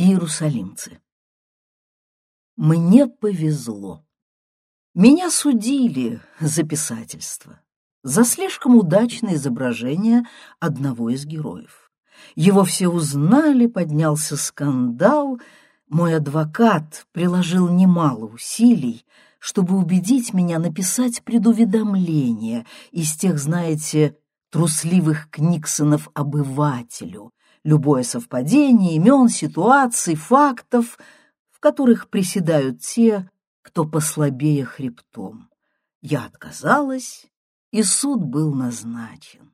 Иерусалимцы. Мне повезло. Меня судили за писательство, за слишком удачное изображение одного из героев. Его все узнали, поднялся скандал. Мой адвокат приложил немало усилий, чтобы убедить меня написать предуведомление из тех, знаете, трусливых книксонов обывателю, любое совпадение имен, ситуаций, фактов, в которых приседают те, кто послабее хребтом. Я отказалась, и суд был назначен.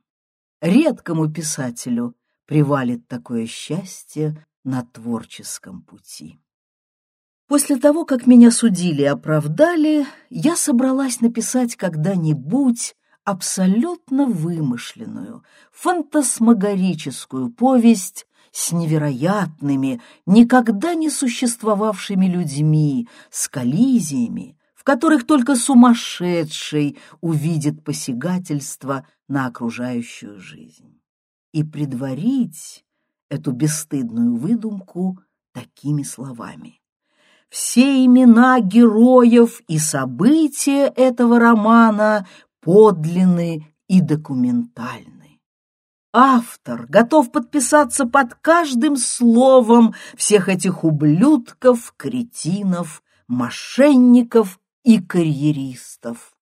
Редкому писателю привалит такое счастье на творческом пути. После того, как меня судили и оправдали, я собралась написать когда-нибудь абсолютно вымышленную, фантасмагорическую повесть с невероятными, никогда не существовавшими людьми, с коллизиями, в которых только сумасшедший увидит посягательство на окружающую жизнь. И предварить эту бесстыдную выдумку такими словами. Все имена героев и события этого романа подлинны и документальны. Автор готов подписаться под каждым словом всех этих ублюдков, кретинов, мошенников и карьеристов.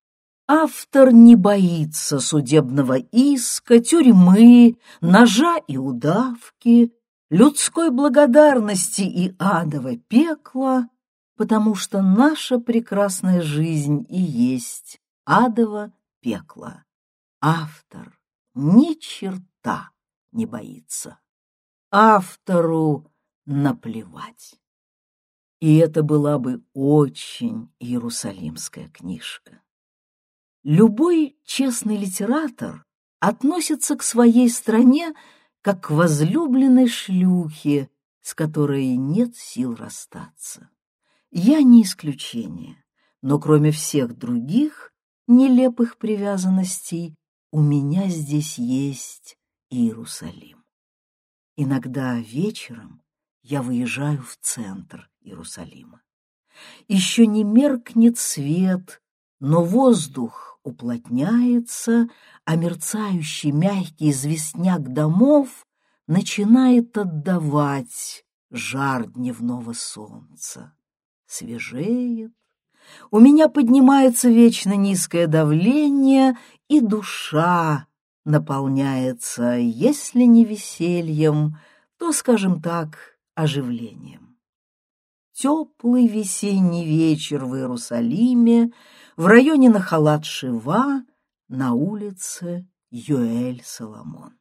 Автор не боится судебного иска, тюрьмы, ножа и удавки, людской благодарности и адового пекла, потому что наша прекрасная жизнь и есть адово пекла. Автор ни черта не боится. Автору наплевать. И это была бы очень иерусалимская книжка. Любой честный литератор относится к своей стране как к возлюбленной шлюхе, с которой нет сил расстаться. Я не исключение, но кроме всех других нелепых привязанностей, у меня здесь есть Иерусалим. Иногда вечером я выезжаю в центр Иерусалима. Еще не меркнет свет, но воздух уплотняется, а мерцающий мягкий известняк домов начинает отдавать жар дневного солнца. Свежеет, у меня поднимается вечно низкое давление, и душа наполняется, если не весельем, то, скажем так, оживлением. Теплый весенний вечер в Иерусалиме, в районе Нахалат-Шива, на улице Юэль-Соломон.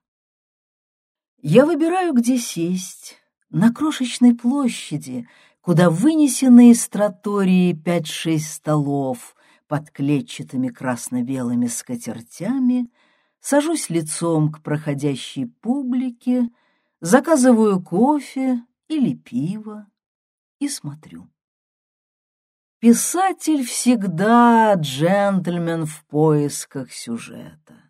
Я выбираю, где сесть, на крошечной площади, куда вынесены из тротории пять-шесть столов под клетчатыми красно-белыми скатертями, сажусь лицом к проходящей публике, заказываю кофе или пиво и смотрю. Писатель всегда джентльмен в поисках сюжета.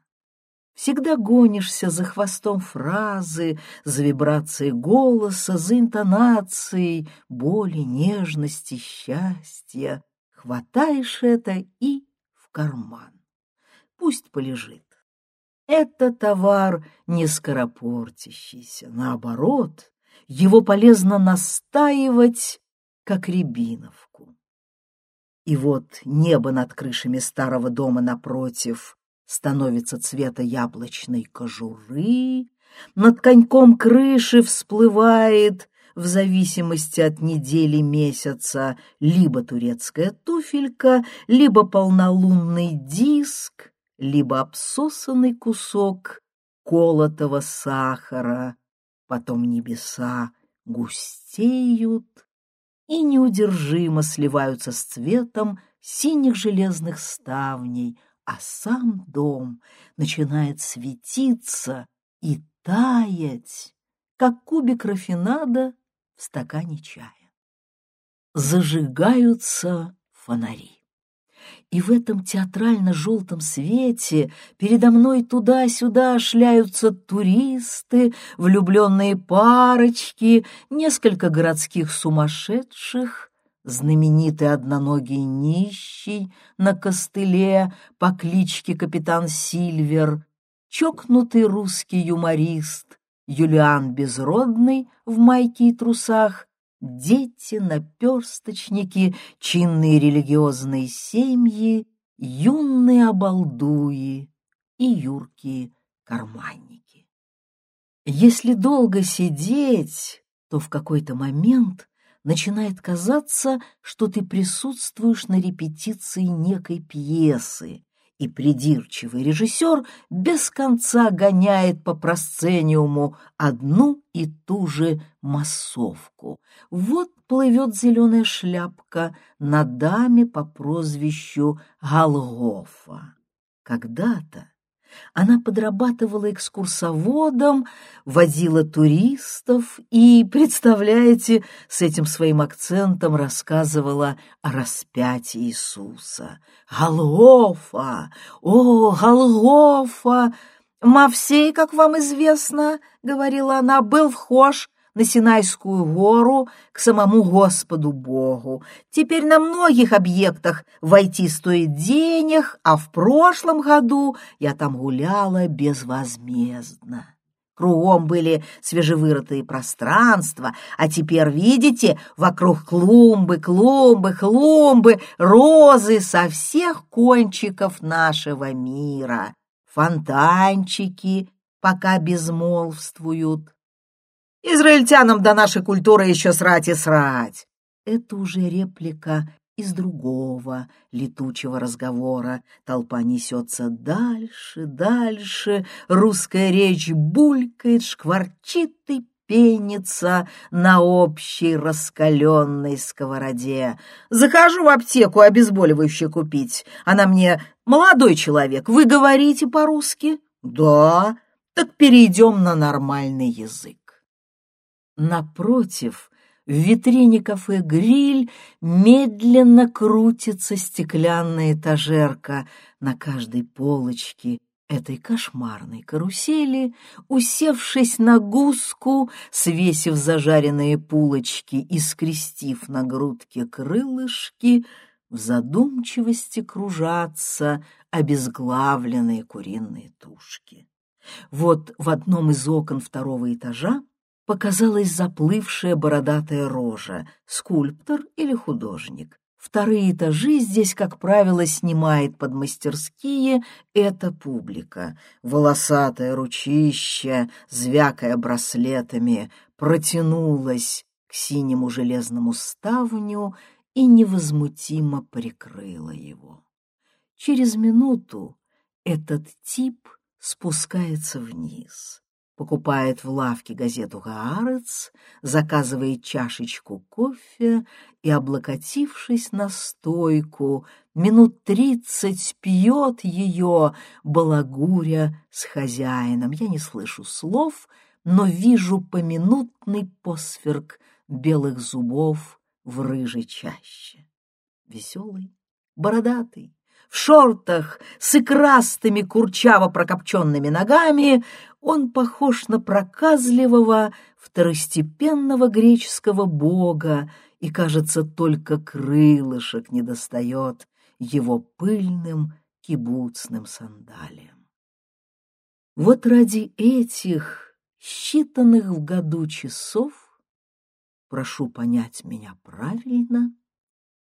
Всегда гонишься за хвостом фразы, за вибрацией голоса, за интонацией боли, нежности, счастья. Хватаешь это и в карман. Пусть полежит. Это товар не скоропортящийся. Наоборот, его полезно настаивать, как рябиновку. И вот небо над крышами старого дома напротив становится цвета яблочной кожуры, над коньком крыши всплывает, в зависимости от недели месяца, либо турецкая туфелька, либо полнолунный диск, либо обсосанный кусок колотого сахара. Потом небеса густеют и неудержимо сливаются с цветом синих железных ставней — а сам дом начинает светиться и таять, как кубик рафинада в стакане чая. Зажигаются фонари. И в этом театрально-желтом свете передо мной туда-сюда шляются туристы, влюбленные парочки, несколько городских сумасшедших, знаменитый одноногий нищий на костыле по кличке Капитан Сильвер, чокнутый русский юморист Юлиан Безродный в майке и трусах, дети, наперсточники, чинные религиозные семьи, юные обалдуи и юркие карманники. Если долго сидеть, то в какой-то момент начинает казаться, что ты присутствуешь на репетиции некой пьесы, и придирчивый режиссер без конца гоняет по просцениуму одну и ту же массовку. Вот плывет зеленая шляпка на даме по прозвищу Голгофа. Когда-то она подрабатывала экскурсоводом, водила туристов и, представляете, с этим своим акцентом рассказывала о распятии Иисуса. «Голгофа! О, Голгофа! Мавсей, как вам известно, — говорила она, — был вхож на Синайскую гору к самому Господу Богу. Теперь на многих объектах войти стоит денег, а в прошлом году я там гуляла безвозмездно. Кругом были свежевырытые пространства, а теперь, видите, вокруг клумбы, клумбы, клумбы, розы со всех кончиков нашего мира. Фонтанчики пока безмолвствуют, Израильтянам до нашей культуры еще срать и срать. Это уже реплика из другого летучего разговора. Толпа несется дальше, дальше. Русская речь булькает, шкварчит и пенится на общей раскаленной сковороде. Захожу в аптеку обезболивающее купить. Она мне «Молодой человек, вы говорите по-русски?» «Да». «Так перейдем на нормальный язык». Напротив, в витрине кафе «Гриль» медленно крутится стеклянная этажерка на каждой полочке этой кошмарной карусели, усевшись на гуску, свесив зажаренные пулочки и скрестив на грудке крылышки, в задумчивости кружатся обезглавленные куриные тушки. Вот в одном из окон второго этажа показалась заплывшая бородатая рожа, скульптор или художник. Вторые этажи здесь, как правило, снимает под мастерские эта публика. Волосатое ручище, звякая браслетами, протянулась к синему железному ставню и невозмутимо прикрыла его. Через минуту этот тип спускается вниз покупает в лавке газету «Гаарец», заказывает чашечку кофе и, облокотившись на стойку, минут тридцать пьет ее, балагуря с хозяином. Я не слышу слов, но вижу поминутный посверк белых зубов в рыжей чаще. Веселый, бородатый, в шортах с икрастыми курчаво прокопченными ногами, он похож на проказливого второстепенного греческого бога, и, кажется, только крылышек недостает его пыльным кибуцным сандалиям. Вот ради этих считанных в году часов, прошу понять меня правильно,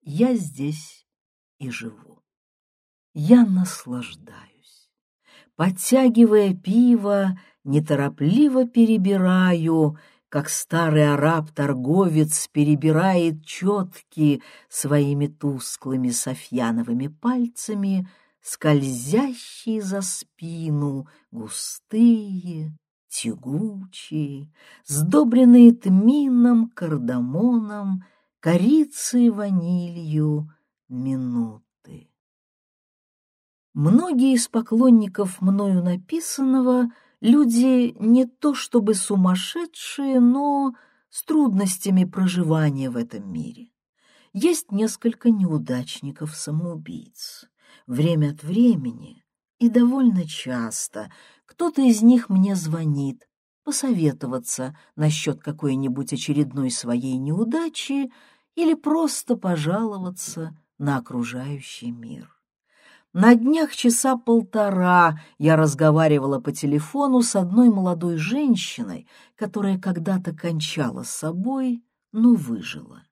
я здесь и живу я наслаждаюсь. Подтягивая пиво, неторопливо перебираю, как старый араб-торговец перебирает четки своими тусклыми софьяновыми пальцами, скользящие за спину, густые, тягучие, сдобренные тмином, кардамоном, корицей, ванилью, минут. Многие из поклонников мною написанного люди не то чтобы сумасшедшие, но с трудностями проживания в этом мире. есть несколько неудачников-самоубийц. Время от времени и довольно часто кто-то из них мне звонит посоветоваться насчет какой-нибудь очередной своей неудачи или просто пожаловаться на окружающий мир. На днях часа полтора я разговаривала по телефону с одной молодой женщиной, которая когда-то кончала с собой, но выжила.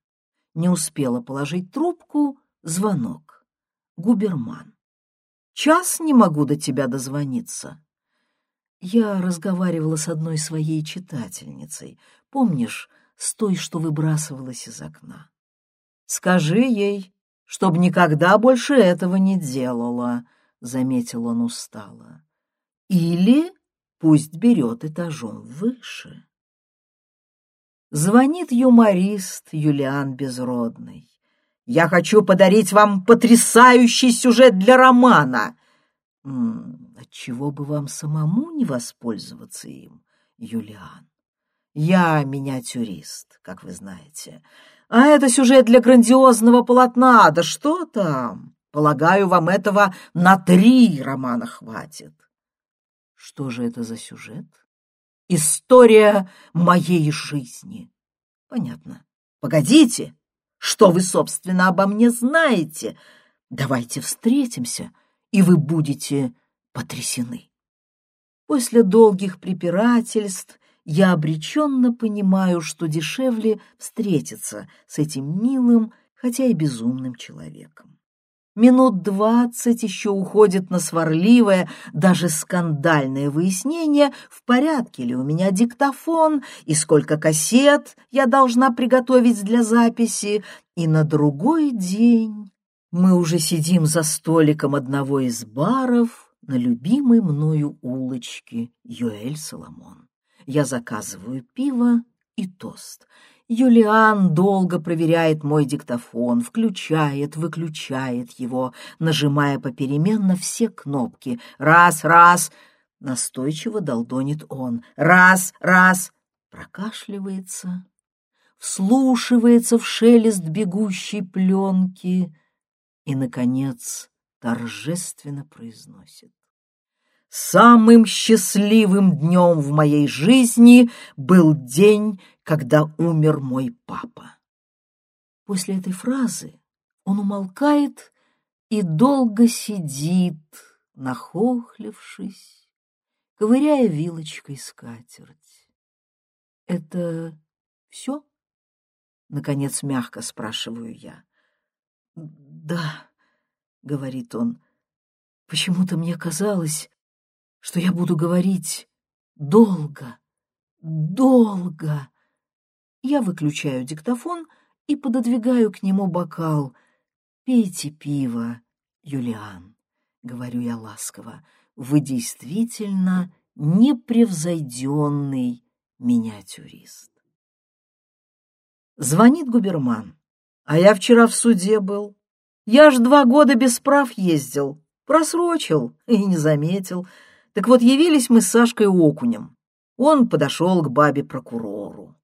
Не успела положить трубку, звонок. Губерман. «Час не могу до тебя дозвониться». Я разговаривала с одной своей читательницей, помнишь, с той, что выбрасывалась из окна. «Скажи ей, чтоб никогда больше этого не делала», — заметил он устало. «Или пусть берет этажом выше». Звонит юморист Юлиан Безродный. «Я хочу подарить вам потрясающий сюжет для романа!» «Отчего бы вам самому не воспользоваться им, Юлиан? Я миниатюрист, как вы знаете. А это сюжет для грандиозного полотна. Да что там? Полагаю, вам этого на три романа хватит. Что же это за сюжет? История моей жизни. Понятно. Погодите. Что вы, собственно, обо мне знаете? Давайте встретимся, и вы будете потрясены. После долгих препирательств я обреченно понимаю, что дешевле встретиться с этим милым, хотя и безумным человеком. Минут двадцать еще уходит на сварливое, даже скандальное выяснение, в порядке ли у меня диктофон и сколько кассет я должна приготовить для записи, и на другой день мы уже сидим за столиком одного из баров на любимой мною улочке Юэль Соломон. Я заказываю пиво и тост. Юлиан долго проверяет мой диктофон, включает, выключает его, нажимая попеременно все кнопки. Раз, раз, настойчиво долдонит он. Раз, раз, прокашливается, вслушивается в шелест бегущей пленки и, наконец, торжественно произносит. Самым счастливым днем в моей жизни был день, когда умер мой папа. После этой фразы он умолкает и долго сидит, нахохлившись, ковыряя вилочкой скатерть. «Это все?» — наконец мягко спрашиваю я. «Да», — говорит он, — «почему-то мне казалось, что я буду говорить долго, долго. Я выключаю диктофон и пододвигаю к нему бокал. «Пейте пиво, Юлиан», — говорю я ласково, — «вы действительно непревзойденный миниатюрист». Звонит губерман. «А я вчера в суде был. Я ж два года без прав ездил, просрочил и не заметил». Так вот, явились мы с Сашкой Окунем. Он подошел к бабе-прокурору.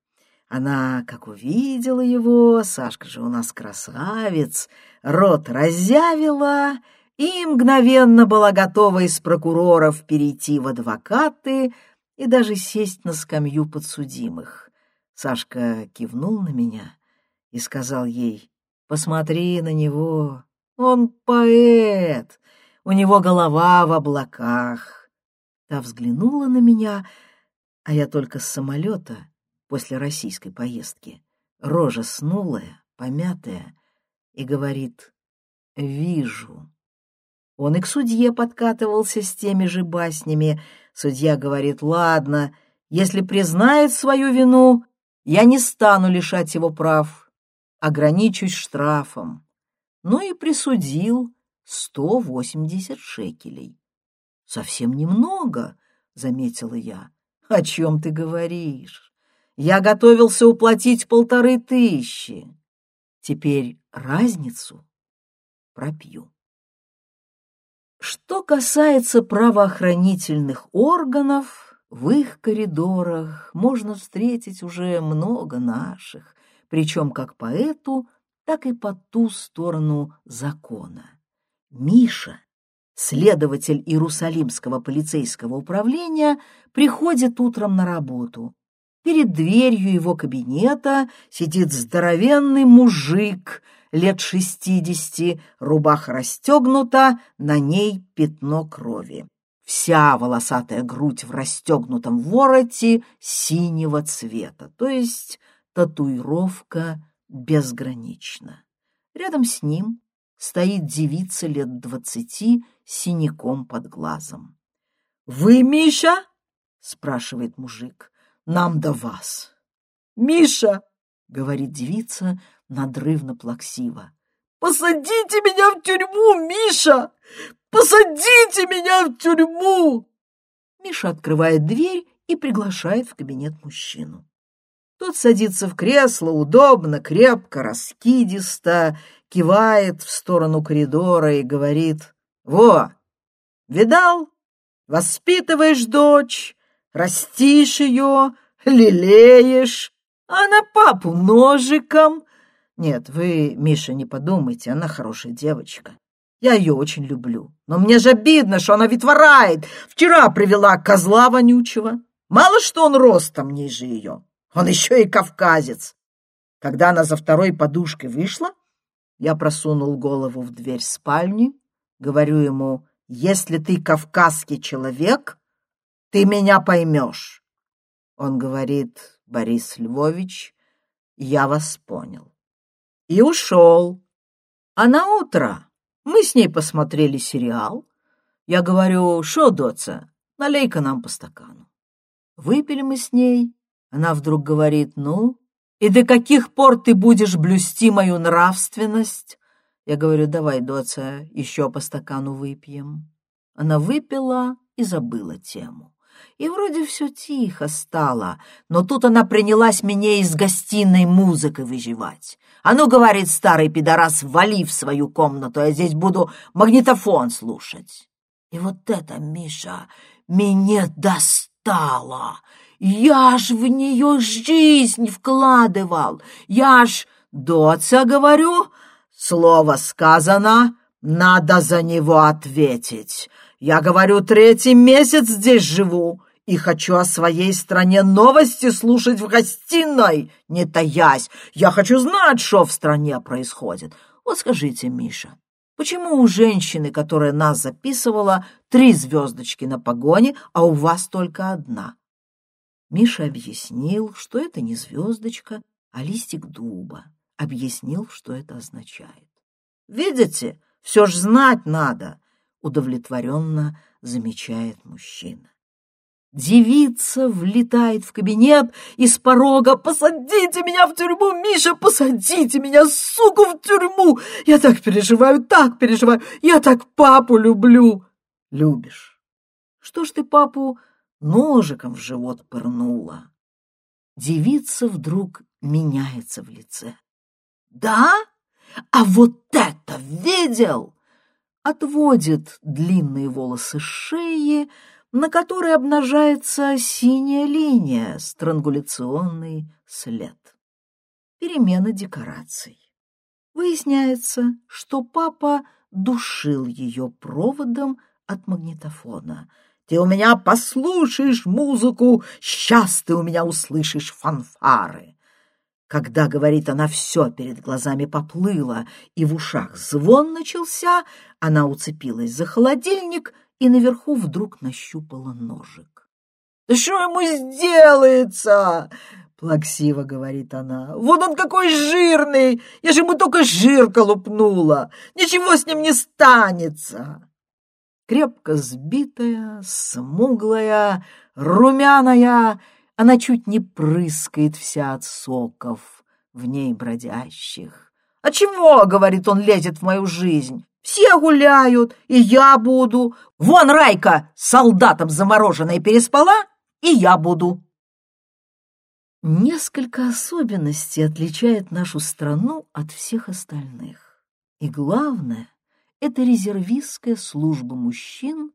Она, как увидела его, Сашка же у нас красавец, рот разъявила и мгновенно была готова из прокуроров перейти в адвокаты и даже сесть на скамью подсудимых. Сашка кивнул на меня и сказал ей, «Посмотри на него, он поэт, у него голова в облаках». Та взглянула на меня, а я только с самолета после российской поездки. Рожа снулая, помятая, и говорит «Вижу». Он и к судье подкатывался с теми же баснями. Судья говорит «Ладно, если признает свою вину, я не стану лишать его прав, ограничусь штрафом». Ну и присудил 180 шекелей. «Совсем немного», — заметила я. «О чем ты говоришь? Я готовился уплатить полторы тысячи. Теперь разницу пропью». Что касается правоохранительных органов, в их коридорах можно встретить уже много наших, причем как по эту так и по ту сторону закона. Миша, следователь Иерусалимского полицейского управления, приходит утром на работу. Перед дверью его кабинета сидит здоровенный мужик лет шестидесяти, рубаха расстегнута, на ней пятно крови. Вся волосатая грудь в расстегнутом вороте синего цвета, то есть татуировка безгранична. Рядом с ним стоит девица лет двадцати синяком под глазом. — Вы Миша? — спрашивает мужик. — Нам до вас. — Миша! — говорит девица надрывно-плаксиво. — Посадите меня в тюрьму, Миша! Посадите меня в тюрьму! Миша открывает дверь и приглашает в кабинет мужчину. Тот садится в кресло удобно, крепко, раскидисто, кивает в сторону коридора и говорит, «Во, видал? Воспитываешь дочь, растишь ее, лелеешь, а на папу ножиком. Нет, вы, Миша, не подумайте, она хорошая девочка. Я ее очень люблю. Но мне же обидно, что она ветворает. Вчера привела козла вонючего. Мало что он ростом ниже ее. Он еще и кавказец. Когда она за второй подушкой вышла, я просунул голову в дверь спальни, говорю ему, если ты кавказский человек, ты меня поймешь. Он говорит, Борис Львович, я вас понял. И ушел. А на утро мы с ней посмотрели сериал. Я говорю, шо, доца, налей-ка нам по стакану. Выпили мы с ней, она вдруг говорит, ну, и до каких пор ты будешь блюсти мою нравственность? Я говорю, давай, доца, еще по стакану выпьем. Она выпила и забыла тему. И вроде все тихо стало, но тут она принялась меня из гостиной музыкой выживать. А ну, говорит старый пидорас, вали в свою комнату, я здесь буду магнитофон слушать. И вот это, Миша, меня достало. Я ж в нее жизнь вкладывал. Я ж, доца, говорю, слово сказано, надо за него ответить. Я, говорю, третий месяц здесь живу и хочу о своей стране новости слушать в гостиной, не таясь. Я хочу знать, что в стране происходит. Вот скажите, Миша, почему у женщины, которая нас записывала, три звездочки на погоне, а у вас только одна? Миша объяснил, что это не звездочка, а листик дуба. Объяснил, что это означает. «Видите, все ж знать надо», — удовлетворенно замечает мужчина. Девица влетает в кабинет и с порога «Посадите меня в тюрьму, Миша, посадите меня, суку, в тюрьму! Я так переживаю, так переживаю, я так папу люблю!» «Любишь? Что ж ты папу ножиком в живот пырнула. Девица вдруг меняется в лице. «Да? А вот это видел!» Отводит длинные волосы шеи, на которой обнажается синяя линия, странгуляционный след. Перемена декораций. Выясняется, что папа душил ее проводом от магнитофона — ты у меня послушаешь музыку, сейчас ты у меня услышишь фанфары. Когда, говорит она, все перед глазами поплыло, и в ушах звон начался, она уцепилась за холодильник и наверху вдруг нащупала ножик. — Да что ему сделается? — плаксиво говорит она. — Вот он какой жирный! Я же ему только жир колупнула! Ничего с ним не станется! крепко сбитая, смуглая, румяная, она чуть не прыскает вся от соков в ней бродящих. «А чего, — говорит он, — лезет в мою жизнь? Все гуляют, и я буду. Вон Райка солдатом замороженной переспала, и я буду». Несколько особенностей отличает нашу страну от всех остальных. И главное, это резервистская служба мужчин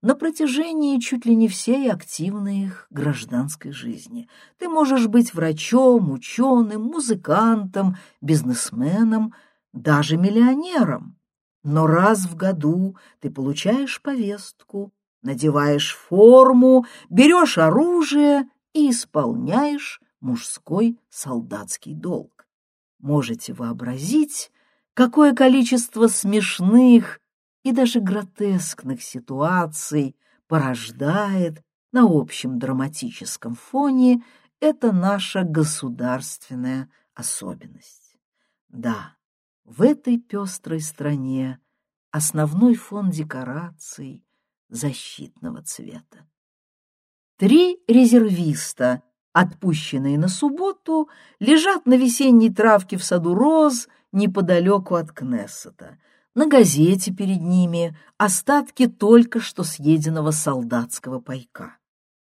на протяжении чуть ли не всей активной их гражданской жизни. Ты можешь быть врачом, ученым, музыкантом, бизнесменом, даже миллионером. Но раз в году ты получаешь повестку, надеваешь форму, берешь оружие и исполняешь мужской солдатский долг. Можете вообразить, какое количество смешных и даже гротескных ситуаций порождает на общем драматическом фоне это наша государственная особенность. Да, в этой пестрой стране основной фон декораций защитного цвета. Три резервиста, отпущенные на субботу, лежат на весенней травке в саду роз неподалеку от Кнессета. На газете перед ними остатки только что съеденного солдатского пайка.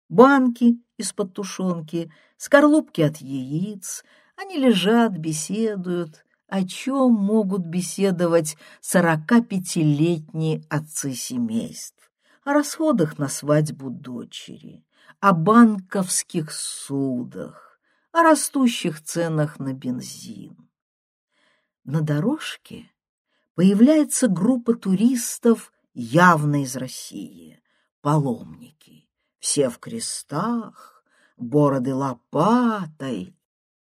Банки из-под тушенки, скорлупки от яиц. Они лежат, беседуют, о чем могут беседовать сорока пятилетние отцы семейств, о расходах на свадьбу дочери, о банковских судах, о растущих ценах на бензин. На дорожке появляется группа туристов явно из России, паломники, все в крестах, бороды лопатой,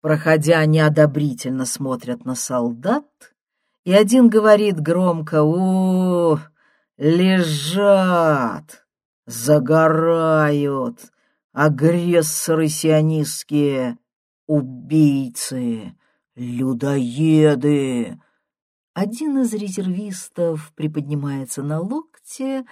Проходя, неодобрительно смотрят на солдат, и один говорит громко «О, лежат, загорают, агрессоры сионистские, убийцы, людоеды». Один из резервистов приподнимается на локте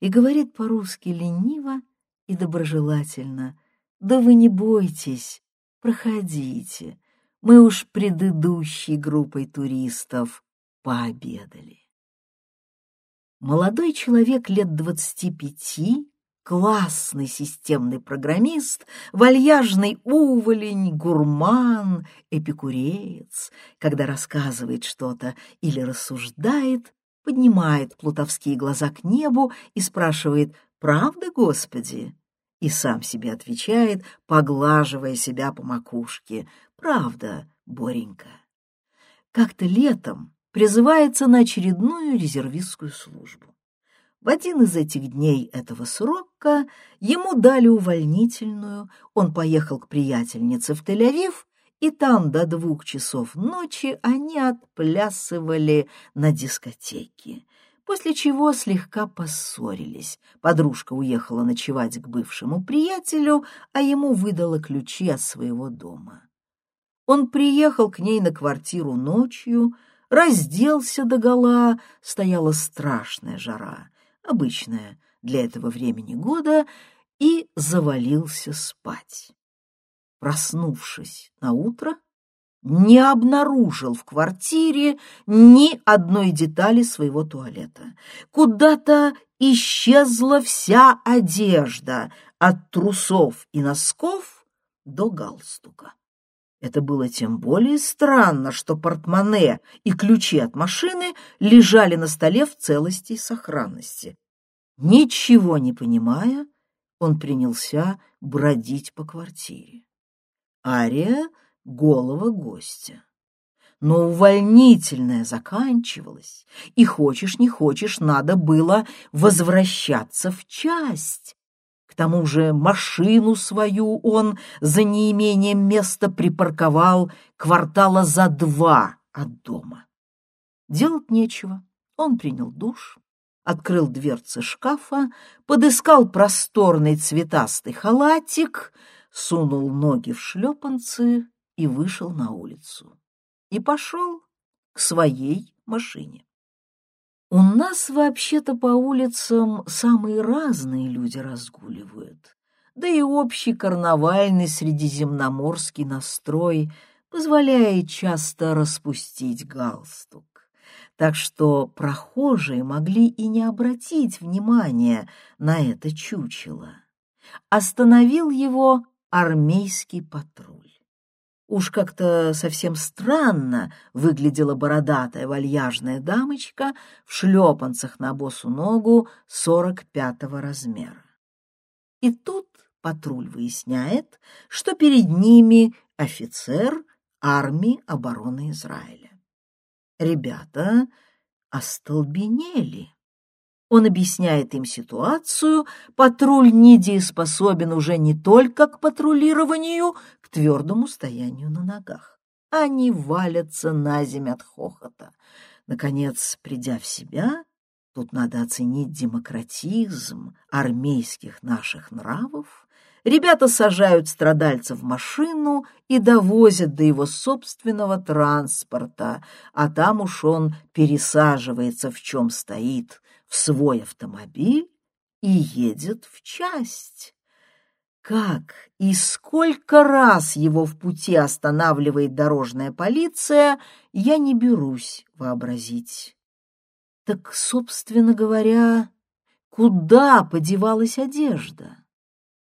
и говорит по-русски лениво и доброжелательно «Да вы не бойтесь, Проходите, мы уж предыдущей группой туристов пообедали. Молодой человек лет двадцати пяти, классный системный программист, вальяжный уволень, гурман, эпикуреец, когда рассказывает что-то или рассуждает, поднимает плутовские глаза к небу и спрашивает «Правда, Господи?» и сам себе отвечает, поглаживая себя по макушке. «Правда, Боренька». Как-то летом призывается на очередную резервистскую службу. В один из этих дней этого срока ему дали увольнительную, он поехал к приятельнице в Тель-Авив, и там до двух часов ночи они отплясывали на дискотеке после чего слегка поссорились. Подружка уехала ночевать к бывшему приятелю, а ему выдала ключи от своего дома. Он приехал к ней на квартиру ночью, разделся догола, стояла страшная жара, обычная для этого времени года, и завалился спать. Проснувшись на утро, не обнаружил в квартире ни одной детали своего туалета. Куда-то исчезла вся одежда, от трусов и носков до галстука. Это было тем более странно, что портмоне и ключи от машины лежали на столе в целости и сохранности. Ничего не понимая, он принялся бродить по квартире. Ария голого гостя. Но увольнительное заканчивалось, и хочешь не хочешь, надо было возвращаться в часть. К тому же машину свою он за неимением места припарковал квартала за два от дома. Делать нечего. Он принял душ, открыл дверцы шкафа, подыскал просторный цветастый халатик, сунул ноги в шлепанцы и вышел на улицу. И пошел к своей машине. У нас вообще-то по улицам самые разные люди разгуливают, да и общий карнавальный средиземноморский настрой позволяет часто распустить галстук. Так что прохожие могли и не обратить внимания на это чучело. Остановил его армейский патруль. Уж как-то совсем странно выглядела бородатая вальяжная дамочка в шлепанцах на босу ногу сорок пятого размера. И тут патруль выясняет, что перед ними офицер армии обороны Израиля. Ребята остолбенели. Он объясняет им ситуацию, патруль недееспособен уже не только к патрулированию, твердому стоянию на ногах. Они валятся на земь от хохота. Наконец, придя в себя, тут надо оценить демократизм армейских наших нравов, ребята сажают страдальца в машину и довозят до его собственного транспорта, а там уж он пересаживается в чем стоит, в свой автомобиль и едет в часть. Как и сколько раз его в пути останавливает дорожная полиция, я не берусь вообразить. Так, собственно говоря, куда подевалась одежда?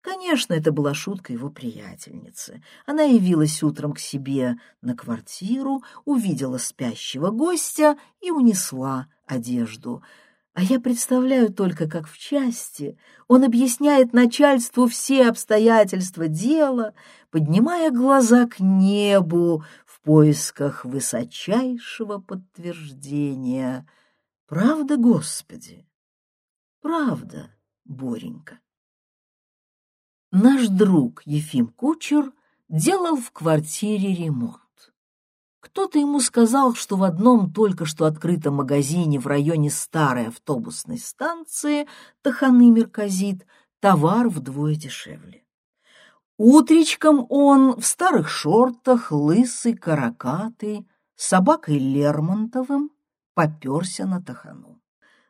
Конечно, это была шутка его приятельницы. Она явилась утром к себе на квартиру, увидела спящего гостя и унесла одежду — а я представляю только, как в части он объясняет начальству все обстоятельства дела, поднимая глаза к небу в поисках высочайшего подтверждения. Правда, Господи? Правда, Боренька. Наш друг Ефим Кучер делал в квартире ремонт. Кто-то ему сказал, что в одном только что открытом магазине в районе старой автобусной станции Таханы Мерказит товар вдвое дешевле. Утречком он в старых шортах, лысый, каракатый, с собакой Лермонтовым поперся на Тахану.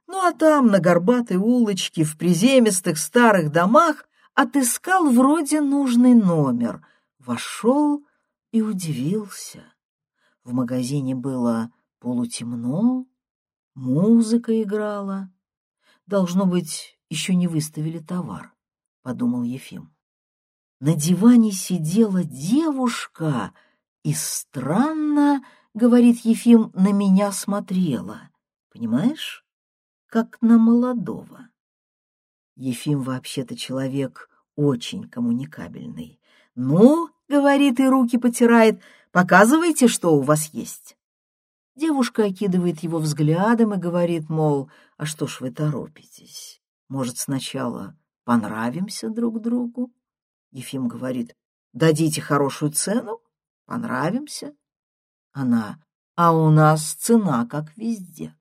Ну а там, на горбатой улочке, в приземистых старых домах, отыскал вроде нужный номер, вошел и удивился. В магазине было полутемно, музыка играла. Должно быть, еще не выставили товар, — подумал Ефим. На диване сидела девушка и странно, — говорит Ефим, — на меня смотрела. Понимаешь? Как на молодого. Ефим вообще-то человек очень коммуникабельный. «Ну, — говорит и руки потирает, — Показывайте, что у вас есть. Девушка окидывает его взглядом и говорит, мол, а что ж вы торопитесь? Может, сначала понравимся друг другу? Ефим говорит, дадите хорошую цену, понравимся. Она, а у нас цена как везде.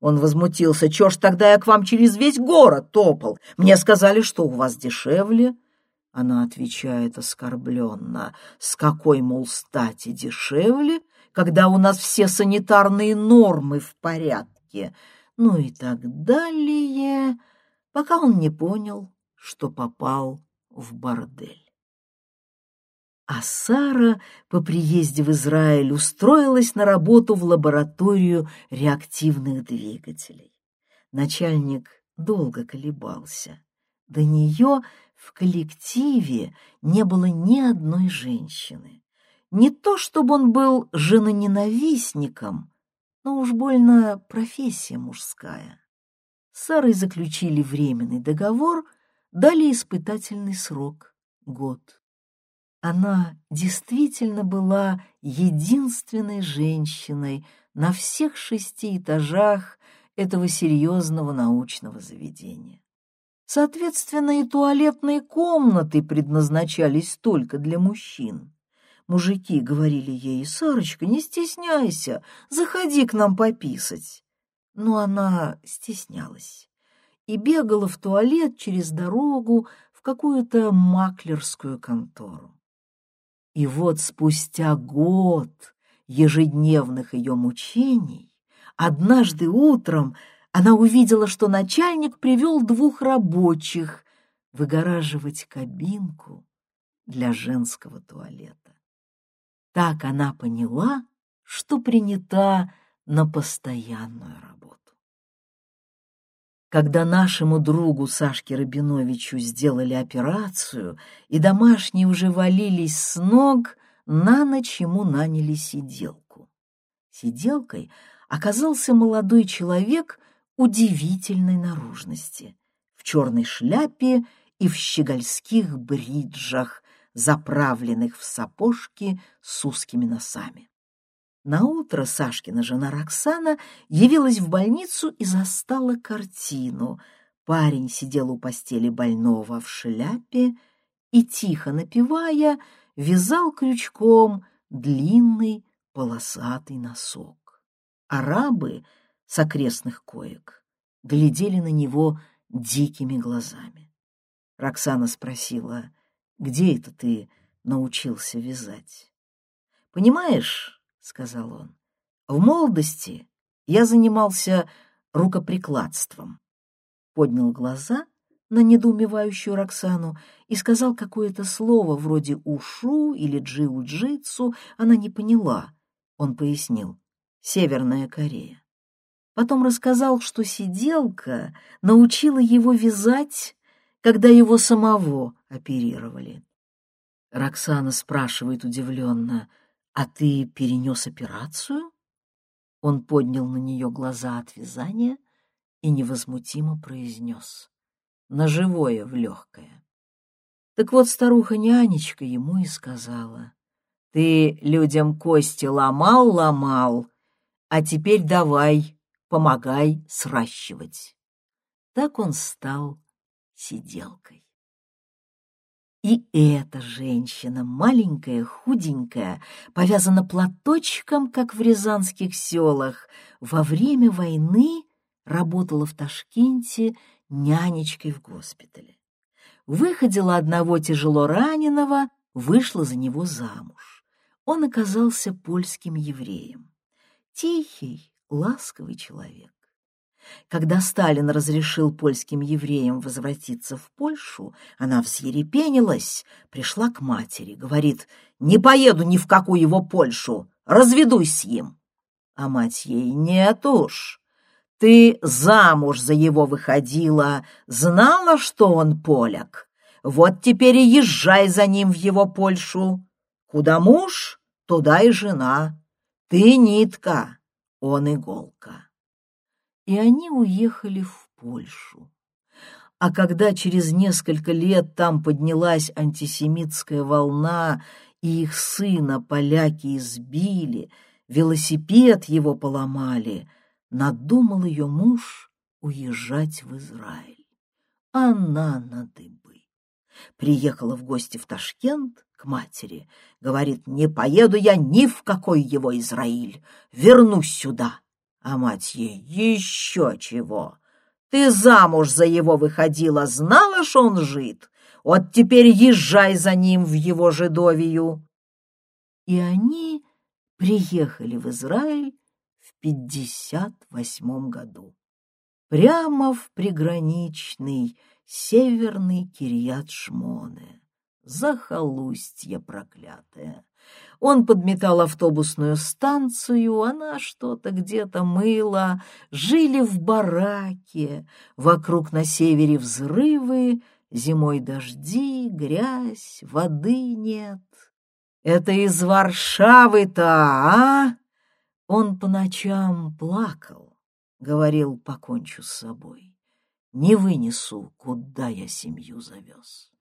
Он возмутился, чё ж тогда я к вам через весь город топал? Мне сказали, что у вас дешевле. Она отвечает оскорбленно, с какой, мол, стати дешевле, когда у нас все санитарные нормы в порядке, ну и так далее, пока он не понял, что попал в бордель. А Сара по приезде в Израиль устроилась на работу в лабораторию реактивных двигателей. Начальник долго колебался. До нее в коллективе не было ни одной женщины. Не то, чтобы он был женоненавистником, но уж больно профессия мужская. С Сарой заключили временный договор, дали испытательный срок — год. Она действительно была единственной женщиной на всех шести этажах этого серьезного научного заведения. Соответственно, и туалетные комнаты предназначались только для мужчин. Мужики говорили ей, «Сарочка, не стесняйся, заходи к нам пописать». Но она стеснялась и бегала в туалет через дорогу в какую-то маклерскую контору. И вот спустя год ежедневных ее мучений, однажды утром она увидела, что начальник привел двух рабочих выгораживать кабинку для женского туалета. Так она поняла, что принята на постоянную работу. Когда нашему другу Сашке Рабиновичу сделали операцию, и домашние уже валились с ног, на ночь ему наняли сиделку. Сиделкой оказался молодой человек удивительной наружности, в черной шляпе и в щегольских бриджах, заправленных в сапожки с узкими носами. Наутро Сашкина жена Роксана явилась в больницу и застала картину. Парень сидел у постели больного в шляпе и, тихо напевая, вязал крючком длинный полосатый носок. Арабы с окрестных коек глядели на него дикими глазами. Роксана спросила, где это ты научился вязать? Понимаешь, — сказал он, — в молодости я занимался рукоприкладством. Поднял глаза на недоумевающую Роксану и сказал какое-то слово вроде «ушу» или «джиу-джитсу». Она не поняла. Он пояснил. «Северная Корея». Потом рассказал, что сиделка научила его вязать, когда его самого оперировали. Роксана спрашивает удивленно, «А ты перенес операцию?» Он поднял на нее глаза от вязания и невозмутимо произнес, «Ножевое в легкое». Так вот старуха нянечка ему и сказала, «Ты людям кости ломал-ломал, а теперь давай, помогай сращивать». Так он стал сиделкой. И эта женщина, маленькая, худенькая, повязана платочком, как в рязанских селах, во время войны работала в Ташкенте нянечкой в госпитале. Выходила одного тяжело раненого, вышла за него замуж. Он оказался польским евреем. Тихий, ласковый человек. Когда Сталин разрешил польским евреям возвратиться в Польшу, она взъерепенилась, пришла к матери, говорит, «Не поеду ни в какую его Польшу, разведусь с ним». А мать ей, «Нет уж, ты замуж за его выходила, знала, что он поляк. Вот теперь и езжай за ним в его Польшу. Куда муж, туда и жена. Ты нитка, он иголка» и они уехали в Польшу. А когда через несколько лет там поднялась антисемитская волна, и их сына поляки избили, велосипед его поломали, надумал ее муж уезжать в Израиль. Она на дыбы. Приехала в гости в Ташкент к матери. Говорит, не поеду я ни в какой его Израиль, вернусь сюда. А мать ей еще чего. Ты замуж за его выходила, знала, что он жид. Вот теперь езжай за ним в его жидовию. И они приехали в Израиль в пятьдесят восьмом году. Прямо в приграничный северный Кирьят-Шмоне. Захолустье проклятое. Он подметал автобусную станцию, она что-то где-то мыла, жили в бараке, вокруг на севере взрывы, зимой дожди, грязь, воды нет. Это из Варшавы-то, а? Он по ночам плакал, говорил, покончу с собой. Не вынесу, куда я семью завез.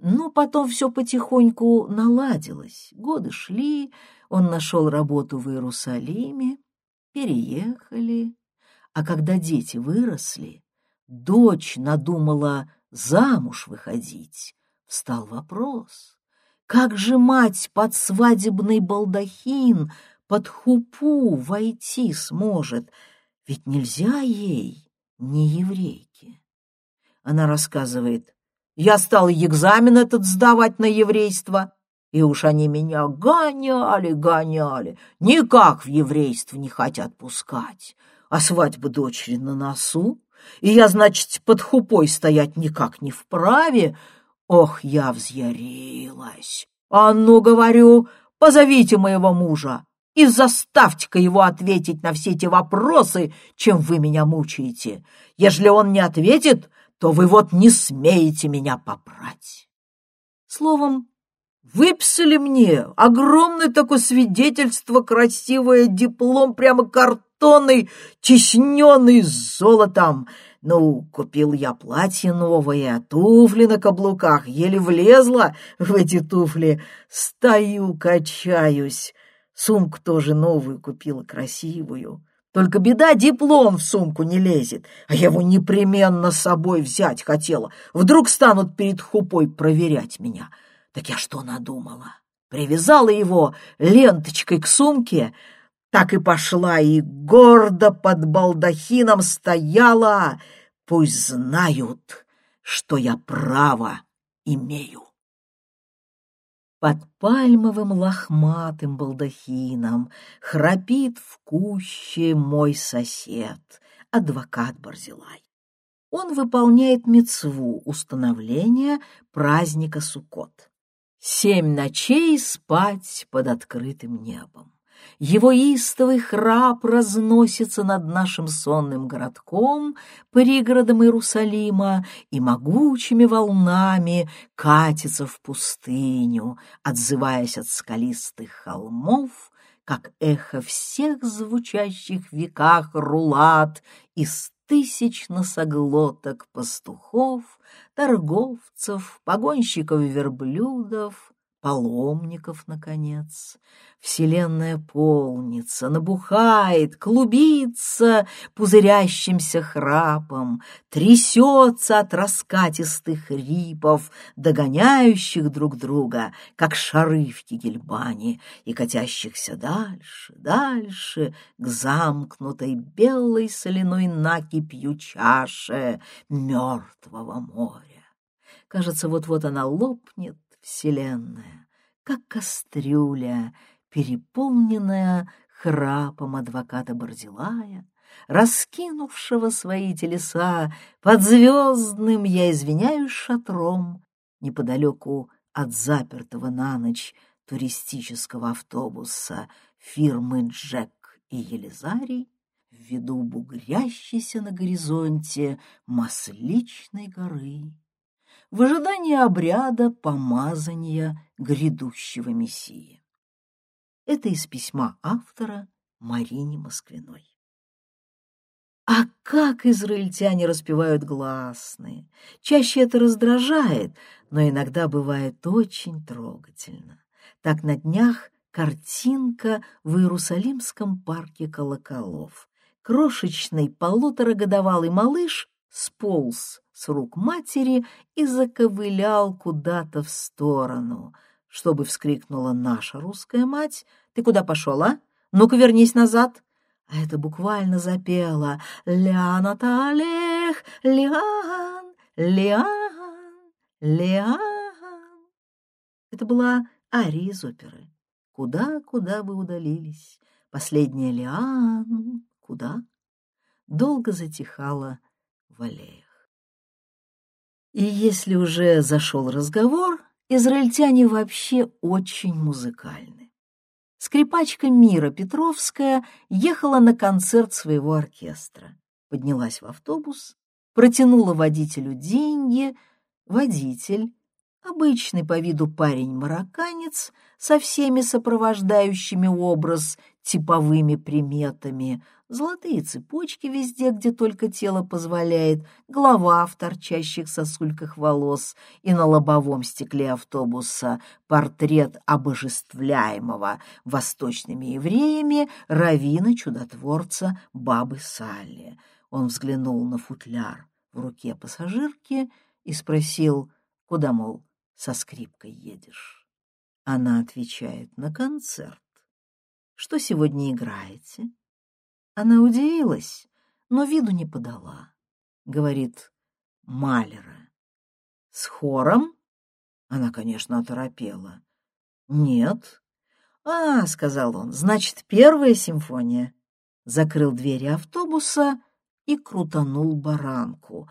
Но потом все потихоньку наладилось. Годы шли, он нашел работу в Иерусалиме, переехали. А когда дети выросли, дочь надумала замуж выходить, встал вопрос. Как же мать под свадебный балдахин, под хупу войти сможет? Ведь нельзя ей, не еврейке. Она рассказывает, я стал экзамен этот сдавать на еврейство, и уж они меня гоняли, гоняли. Никак в еврейство не хотят пускать, а свадьба дочери на носу. И я, значит, под хупой стоять никак не вправе. Ох, я взъярилась. А ну, говорю, позовите моего мужа и заставьте-ка его ответить на все эти вопросы, чем вы меня мучаете. Ежели он не ответит, то вы вот не смеете меня попрать. Словом, Выписали мне огромное такое свидетельство, красивое диплом, прямо картонный, тисненный золотом. Ну, купил я платье новое, туфли на каблуках, еле влезла в эти туфли. Стою, качаюсь. Сумку тоже новую купила, красивую. Только беда, диплом в сумку не лезет, а я его непременно с собой взять хотела. Вдруг станут перед хупой проверять меня. Так я что надумала? Привязала его ленточкой к сумке, так и пошла и гордо под балдахином стояла. Пусть знают, что я право имею. Под пальмовым лохматым балдахином Храпит в куще мой сосед, адвокат Барзилай. Он выполняет мецву установления праздника Суккот. Семь ночей спать под открытым небом. Его истовый храп разносится над нашим сонным городком, пригородом Иерусалима, и могучими волнами катится в пустыню, отзываясь от скалистых холмов, как эхо всех звучащих веках рулат из тысяч носоглоток пастухов, торговцев, погонщиков верблюдов, паломников, наконец. Вселенная полнится, набухает, клубится пузырящимся храпом, трясется от раскатистых рипов, догоняющих друг друга, как шары в кигельбане, и катящихся дальше, дальше к замкнутой белой соляной накипью чаше мертвого моря. Кажется, вот-вот она лопнет, Вселенная, как кастрюля, переполненная храпом адвоката Бордилая, раскинувшего свои телеса под звездным, я извиняюсь, шатром, неподалеку от запертого на ночь туристического автобуса фирмы «Джек» и «Елизарий», в виду бугрящейся на горизонте масличной горы в ожидании обряда помазания грядущего Мессии. Это из письма автора Марине Москвиной. А как израильтяне распевают гласные! Чаще это раздражает, но иногда бывает очень трогательно. Так на днях картинка в Иерусалимском парке колоколов. Крошечный полуторагодовалый малыш сполз с рук матери и заковылял куда-то в сторону, чтобы вскрикнула наша русская мать. «Ты куда пошел, а? Ну-ка вернись назад!» А это буквально запела «Ля Олег, Лиан, Лиан, Лиан». Это была ария из оперы. Куда, куда вы удалились? Последняя Лиан, куда? Долго затихала в аллеях. И если уже зашел разговор, израильтяне вообще очень музыкальны. Скрипачка Мира Петровская ехала на концерт своего оркестра, поднялась в автобус, протянула водителю деньги, водитель, обычный по виду парень-марокканец со всеми сопровождающими образ типовыми приметами, золотые цепочки везде, где только тело позволяет, голова в торчащих сосульках волос и на лобовом стекле автобуса портрет обожествляемого восточными евреями равина-чудотворца Бабы Салли. Он взглянул на футляр в руке пассажирки и спросил, куда, мол, со скрипкой едешь? Она отвечает, на концерт. Что сегодня играете? Она удивилась, но виду не подала. Говорит, Малера. С хором? Она, конечно, оторопела. Нет. А, сказал он, значит, первая симфония. Закрыл двери автобуса и крутанул баранку.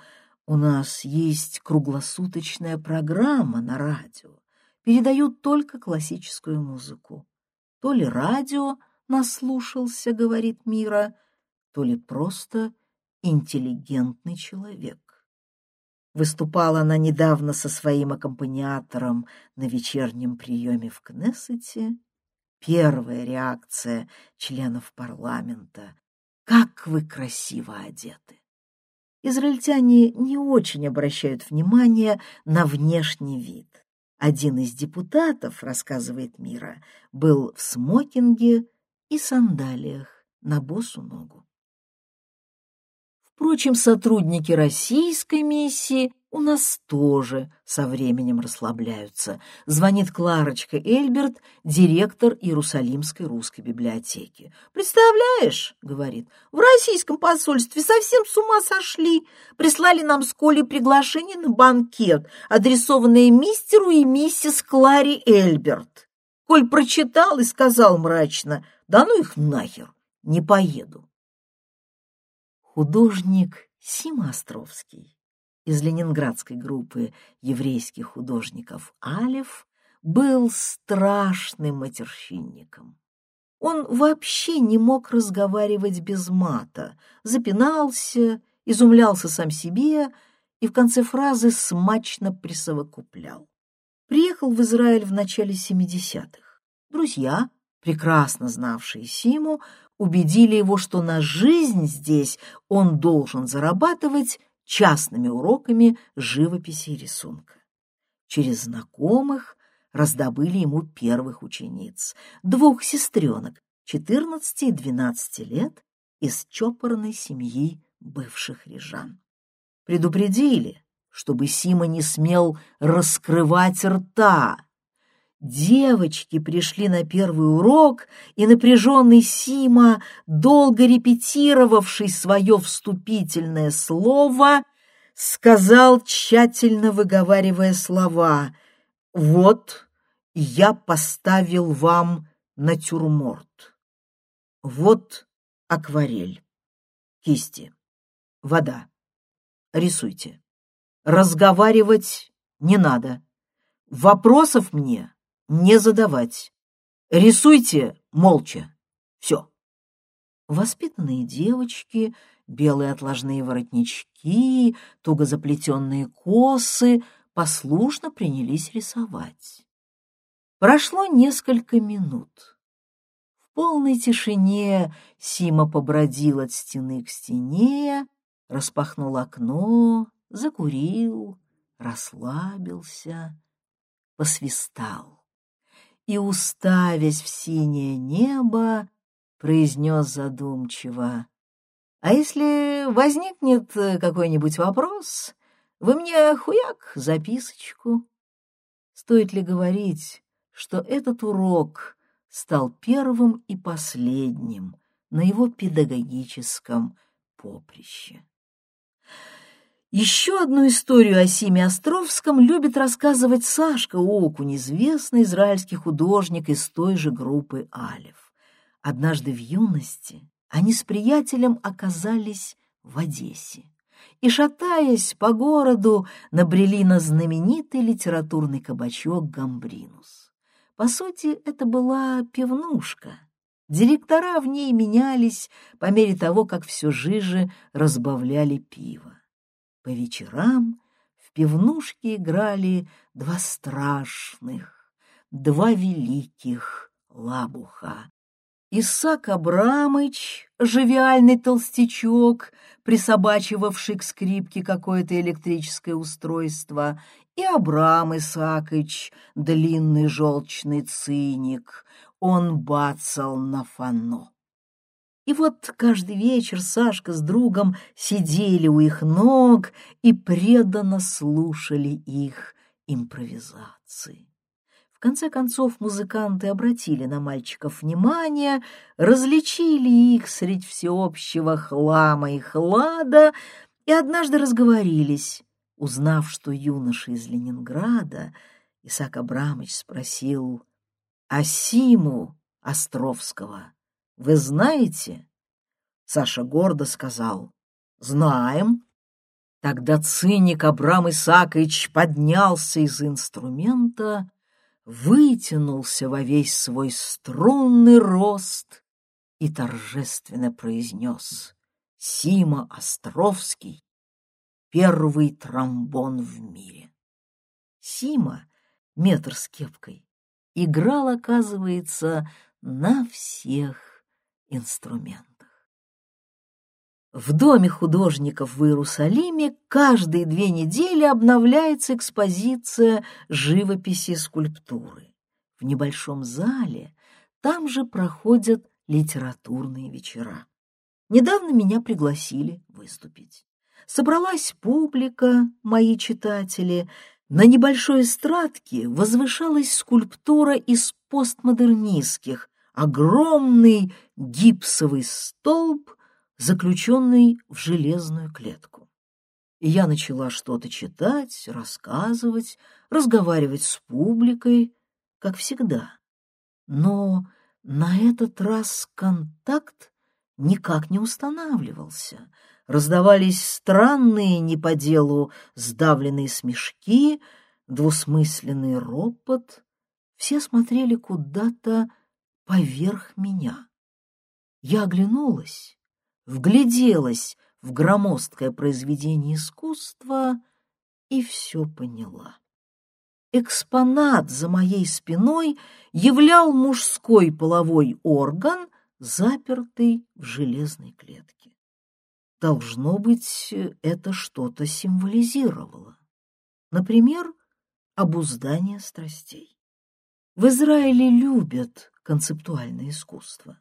У нас есть круглосуточная программа на радио. Передают только классическую музыку. То ли радио, наслушался, говорит Мира, то ли просто интеллигентный человек. Выступала она недавно со своим аккомпаниатором на вечернем приеме в Кнессете. Первая реакция членов парламента. Как вы красиво одеты! Израильтяне не очень обращают внимание на внешний вид. Один из депутатов, рассказывает Мира, был в смокинге и сандалиях на босу ногу. Впрочем, сотрудники российской миссии у нас тоже со временем расслабляются. Звонит Кларочка Эльберт, директор Иерусалимской русской библиотеки. «Представляешь, — говорит, — в российском посольстве совсем с ума сошли. Прислали нам с Колей приглашение на банкет, адресованное мистеру и миссис Клари Эльберт. Коль прочитал и сказал мрачно, да ну их нахер, не поеду. Художник Сима Островский из ленинградской группы еврейских художников «Алев» был страшным матерщинником. Он вообще не мог разговаривать без мата, запинался, изумлялся сам себе и в конце фразы смачно присовокуплял. Приехал в Израиль в начале 70-х. Друзья, прекрасно знавшие Симу, убедили его, что на жизнь здесь он должен зарабатывать частными уроками живописи и рисунка. Через знакомых раздобыли ему первых учениц, двух сестренок, 14 и 12 лет, из чопорной семьи бывших рижан. Предупредили, чтобы Сима не смел раскрывать рта, Девочки пришли на первый урок, и напряженный Сима, долго репетировавший свое вступительное слово, сказал, тщательно выговаривая слова, «Вот я поставил вам натюрморт. Вот акварель, кисти, вода. Рисуйте. Разговаривать не надо. Вопросов мне не задавать. Рисуйте молча. Все. Воспитанные девочки, белые отложные воротнички, туго заплетенные косы послушно принялись рисовать. Прошло несколько минут. В полной тишине Сима побродил от стены к стене, распахнул окно, закурил, расслабился, посвистал и, уставясь в синее небо, произнес задумчиво. «А если возникнет какой-нибудь вопрос, вы мне хуяк записочку?» Стоит ли говорить, что этот урок стал первым и последним на его педагогическом поприще? Еще одну историю о Симе Островском любит рассказывать Сашка Окунь, известный израильский художник из той же группы Алев. Однажды в юности они с приятелем оказались в Одессе и, шатаясь по городу, набрели на знаменитый литературный кабачок «Гамбринус». По сути, это была пивнушка. Директора в ней менялись по мере того, как все жиже разбавляли пиво. По вечерам в пивнушке играли два страшных, два великих лабуха. Исаак Абрамыч, живиальный толстячок, присобачивавший к скрипке какое-то электрическое устройство, и Абрам Исаакыч, длинный желчный циник, он бацал на фано. И вот каждый вечер Сашка с другом сидели у их ног и преданно слушали их импровизации. В конце концов музыканты обратили на мальчиков внимание, различили их средь всеобщего хлама и хлада и однажды разговорились. Узнав, что юноша из Ленинграда, Исаак Абрамович спросил, «А Симу Островского вы знаете? Саша гордо сказал. Знаем. Тогда циник Абрам Исаакович поднялся из инструмента, вытянулся во весь свой струнный рост и торжественно произнес «Сима Островский первый тромбон в мире. Сима, метр с кепкой, играл, оказывается, на всех инструментах. В доме художников в Иерусалиме каждые две недели обновляется экспозиция живописи и скульптуры. В небольшом зале там же проходят литературные вечера. Недавно меня пригласили выступить. Собралась публика, мои читатели. На небольшой эстрадке возвышалась скульптура из постмодернистских, огромный гипсовый столб, заключенный в железную клетку. И я начала что-то читать, рассказывать, разговаривать с публикой, как всегда. Но на этот раз контакт никак не устанавливался. Раздавались странные не по делу сдавленные смешки, двусмысленный ропот. Все смотрели куда-то поверх меня. Я оглянулась, вгляделась в громоздкое произведение искусства и все поняла. Экспонат за моей спиной являл мужской половой орган, запертый в железной клетке. Должно быть, это что-то символизировало. Например, обуздание страстей. В Израиле любят концептуальное искусство.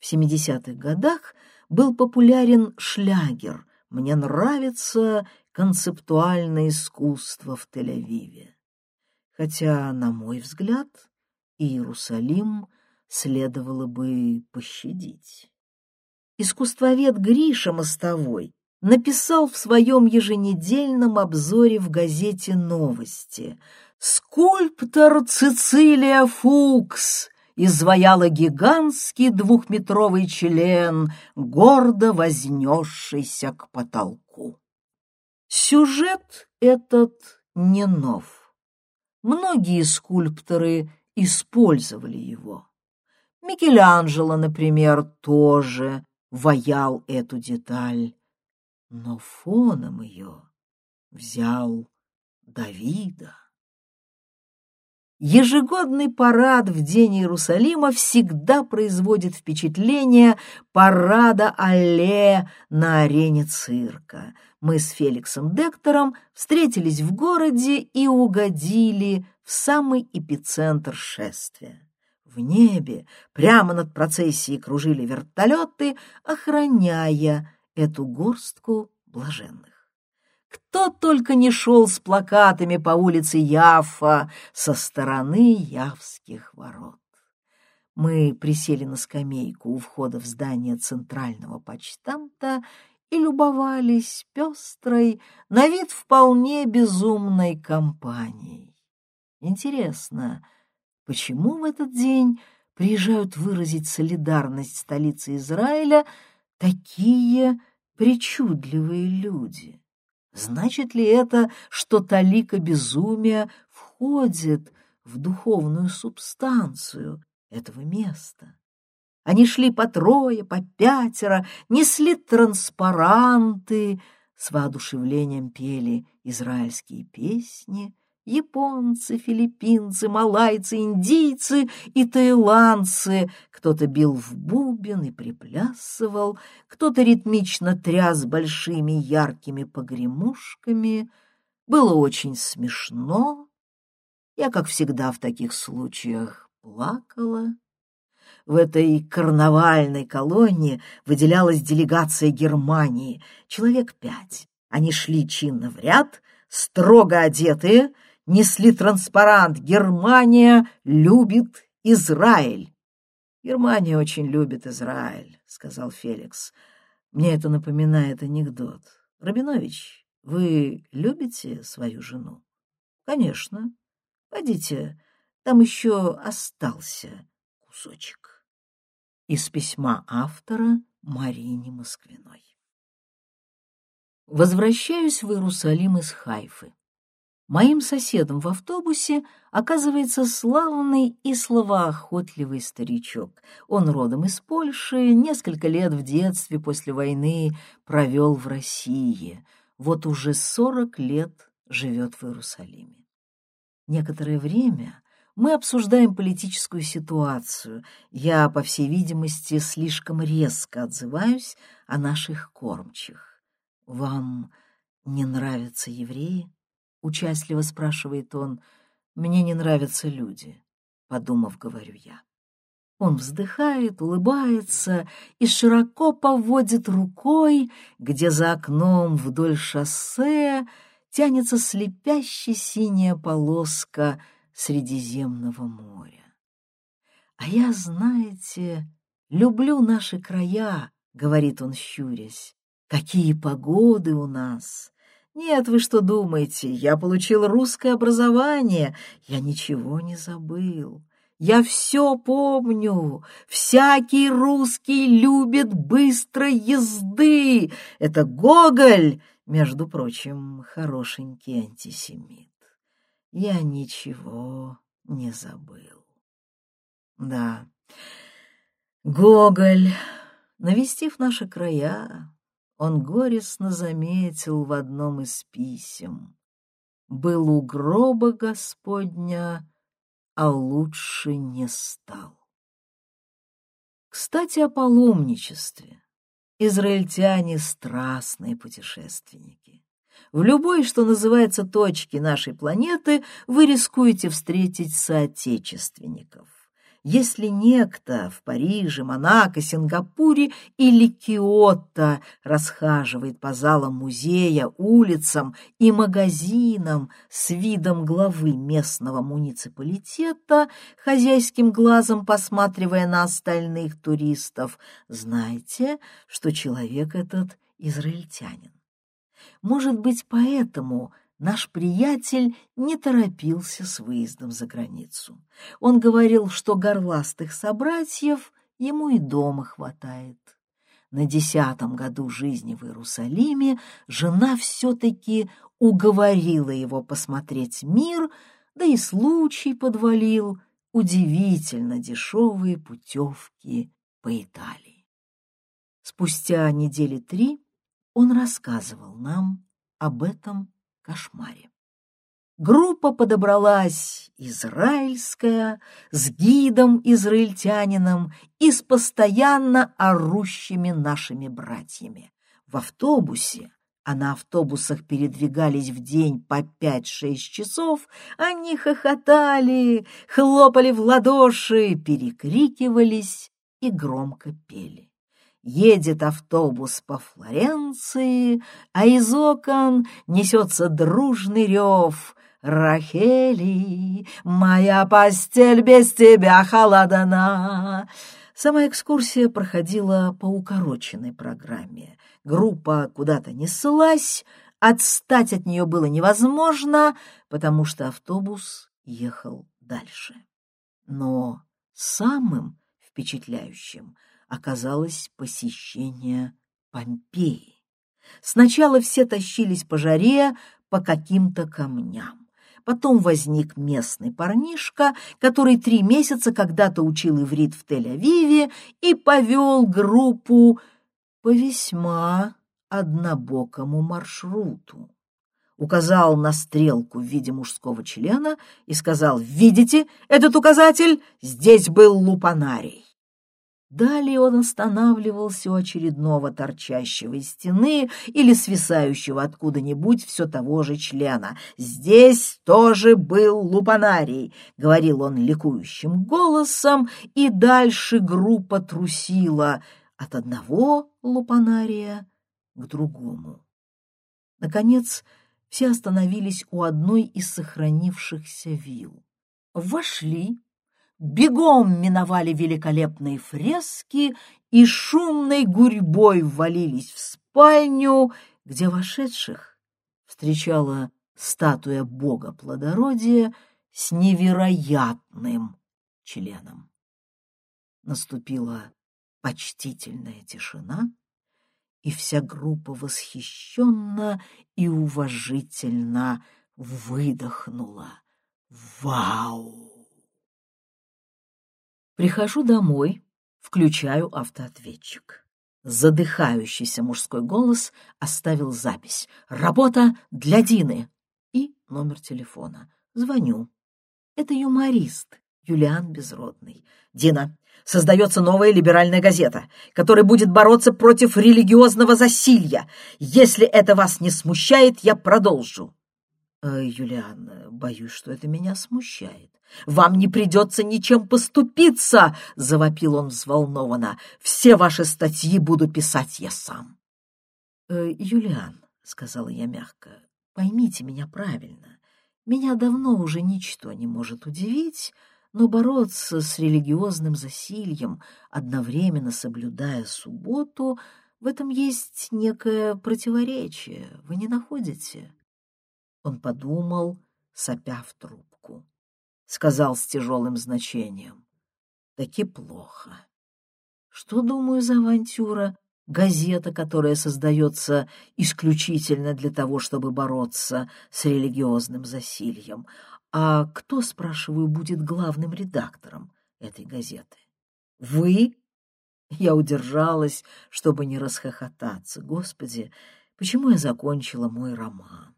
В 70-х годах был популярен шлягер «Мне нравится концептуальное искусство в Тель-Авиве». Хотя, на мой взгляд, Иерусалим следовало бы пощадить. Искусствовед Гриша Мостовой написал в своем еженедельном обзоре в газете «Новости» «Скульптор Цицилия Фукс» изваяла гигантский двухметровый член, гордо вознесшийся к потолку. Сюжет этот не нов. Многие скульпторы использовали его. Микеланджело, например, тоже ваял эту деталь, но фоном ее взял Давида. Ежегодный парад в День Иерусалима всегда производит впечатление парада алле на арене цирка. Мы с Феликсом Дектором встретились в городе и угодили в самый эпицентр шествия. В небе прямо над процессией кружили вертолеты, охраняя эту горстку блаженных. Кто только не шел с плакатами по улице Яфа со стороны Явских ворот. Мы присели на скамейку у входа в здание центрального почтамта и любовались пестрой, на вид вполне безумной компанией. Интересно, почему в этот день приезжают выразить солидарность столицы Израиля такие причудливые люди? Значит ли это, что талика безумия входит в духовную субстанцию этого места? Они шли по трое, по пятеро, несли транспаранты, с воодушевлением пели израильские песни, японцы, филиппинцы, малайцы, индийцы и таиландцы. Кто-то бил в бубен и приплясывал, кто-то ритмично тряс большими яркими погремушками. Было очень смешно. Я, как всегда в таких случаях, плакала. В этой карнавальной колонии выделялась делегация Германии, человек пять. Они шли чинно в ряд, строго одетые, несли транспарант «Германия любит Израиль». «Германия очень любит Израиль», — сказал Феликс. «Мне это напоминает анекдот. Рабинович, вы любите свою жену?» «Конечно. Пойдите, там еще остался кусочек». Из письма автора Марине Москвиной. Возвращаюсь в Иерусалим из Хайфы. Моим соседом в автобусе оказывается славный и словоохотливый старичок. Он родом из Польши, несколько лет в детстве после войны провел в России. вот уже сорок лет живет в Иерусалиме. Некоторое время мы обсуждаем политическую ситуацию. Я, по всей видимости, слишком резко отзываюсь о наших кормчих. «Вам не нравятся евреи?» — участливо спрашивает он. «Мне не нравятся люди», — подумав, говорю я. Он вздыхает, улыбается и широко поводит рукой, где за окном вдоль шоссе тянется слепящая синяя полоска Средиземного моря. «А я, знаете, люблю наши края», — говорит он, щурясь. «Какие погоды у нас!» «Нет, вы что думаете, я получил русское образование, я ничего не забыл». Я все помню. Всякий русский любит быстрой езды. Это Гоголь, между прочим, хорошенький антисемит. Я ничего не забыл. Да, Гоголь, навестив наши края, он горестно заметил в одном из писем. Был у гроба Господня а лучше не стал. Кстати, о паломничестве. Израильтяне — страстные путешественники. В любой, что называется, точке нашей планеты вы рискуете встретить соотечественников. Если некто в Париже, Монако, Сингапуре или Киото расхаживает по залам музея, улицам и магазинам с видом главы местного муниципалитета, хозяйским глазом посматривая на остальных туристов, знайте, что человек этот израильтянин. Может быть, поэтому наш приятель не торопился с выездом за границу. Он говорил, что горластых собратьев ему и дома хватает. На десятом году жизни в Иерусалиме жена все-таки уговорила его посмотреть мир, да и случай подвалил удивительно дешевые путевки по Италии. Спустя недели три он рассказывал нам об этом кошмаре. Группа подобралась израильская, с гидом-израильтянином и с постоянно орущими нашими братьями. В автобусе, а на автобусах передвигались в день по пять-шесть часов, они хохотали, хлопали в ладоши, перекрикивались и громко пели. Едет автобус по Флоренции, а из окон несется дружный рев. «Рахели, моя постель без тебя холодна!» Сама экскурсия проходила по укороченной программе. Группа куда-то неслась, отстать от нее было невозможно, потому что автобус ехал дальше. Но самым впечатляющим — оказалось посещение Помпеи. Сначала все тащились по жаре по каким-то камням. Потом возник местный парнишка, который три месяца когда-то учил иврит в Тель-Авиве и повел группу по весьма однобокому маршруту. Указал на стрелку в виде мужского члена и сказал «Видите этот указатель? Здесь был лупанарий». Далее он останавливался у очередного торчащего из стены или свисающего откуда-нибудь все того же члена. «Здесь тоже был лупанарий», — говорил он ликующим голосом, и дальше группа трусила от одного лупанария к другому. Наконец, все остановились у одной из сохранившихся вилл. Вошли бегом миновали великолепные фрески и шумной гурьбой ввалились в спальню, где вошедших встречала статуя бога плодородия с невероятным членом. Наступила почтительная тишина, и вся группа восхищенно и уважительно выдохнула. «Вау!» Прихожу домой, включаю автоответчик. Задыхающийся мужской голос оставил запись. «Работа для Дины!» И номер телефона. Звоню. Это юморист Юлиан Безродный. «Дина, создается новая либеральная газета, которая будет бороться против религиозного засилья. Если это вас не смущает, я продолжу». «Э, «Юлиан, боюсь, что это меня смущает. Вам не придется ничем поступиться!» — завопил он взволнованно. «Все ваши статьи буду писать я сам». «Э, «Юлиан», — сказала я мягко, — «поймите меня правильно. Меня давно уже ничто не может удивить, но бороться с религиозным засильем, одновременно соблюдая субботу, в этом есть некое противоречие, вы не находите?» Он подумал, сопя в трубку. Сказал с тяжелым значением. Таки плохо. Что, думаю, за авантюра? Газета, которая создается исключительно для того, чтобы бороться с религиозным засильем. А кто, спрашиваю, будет главным редактором этой газеты? Вы? Я удержалась, чтобы не расхохотаться. Господи, почему я закончила мой роман?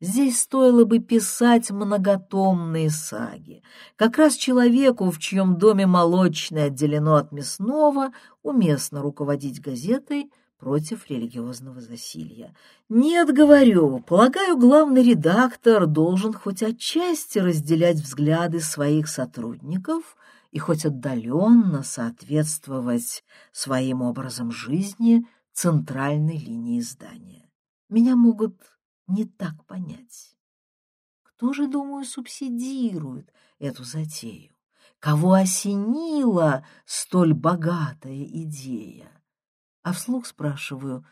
Здесь стоило бы писать многотомные саги. Как раз человеку, в чьем доме молочное отделено от мясного, уместно руководить газетой против религиозного засилья. Нет, говорю, полагаю, главный редактор должен хоть отчасти разделять взгляды своих сотрудников и хоть отдаленно соответствовать своим образом жизни центральной линии издания. Меня могут не так понять. Кто же, думаю, субсидирует эту затею? Кого осенила столь богатая идея? А вслух спрашиваю,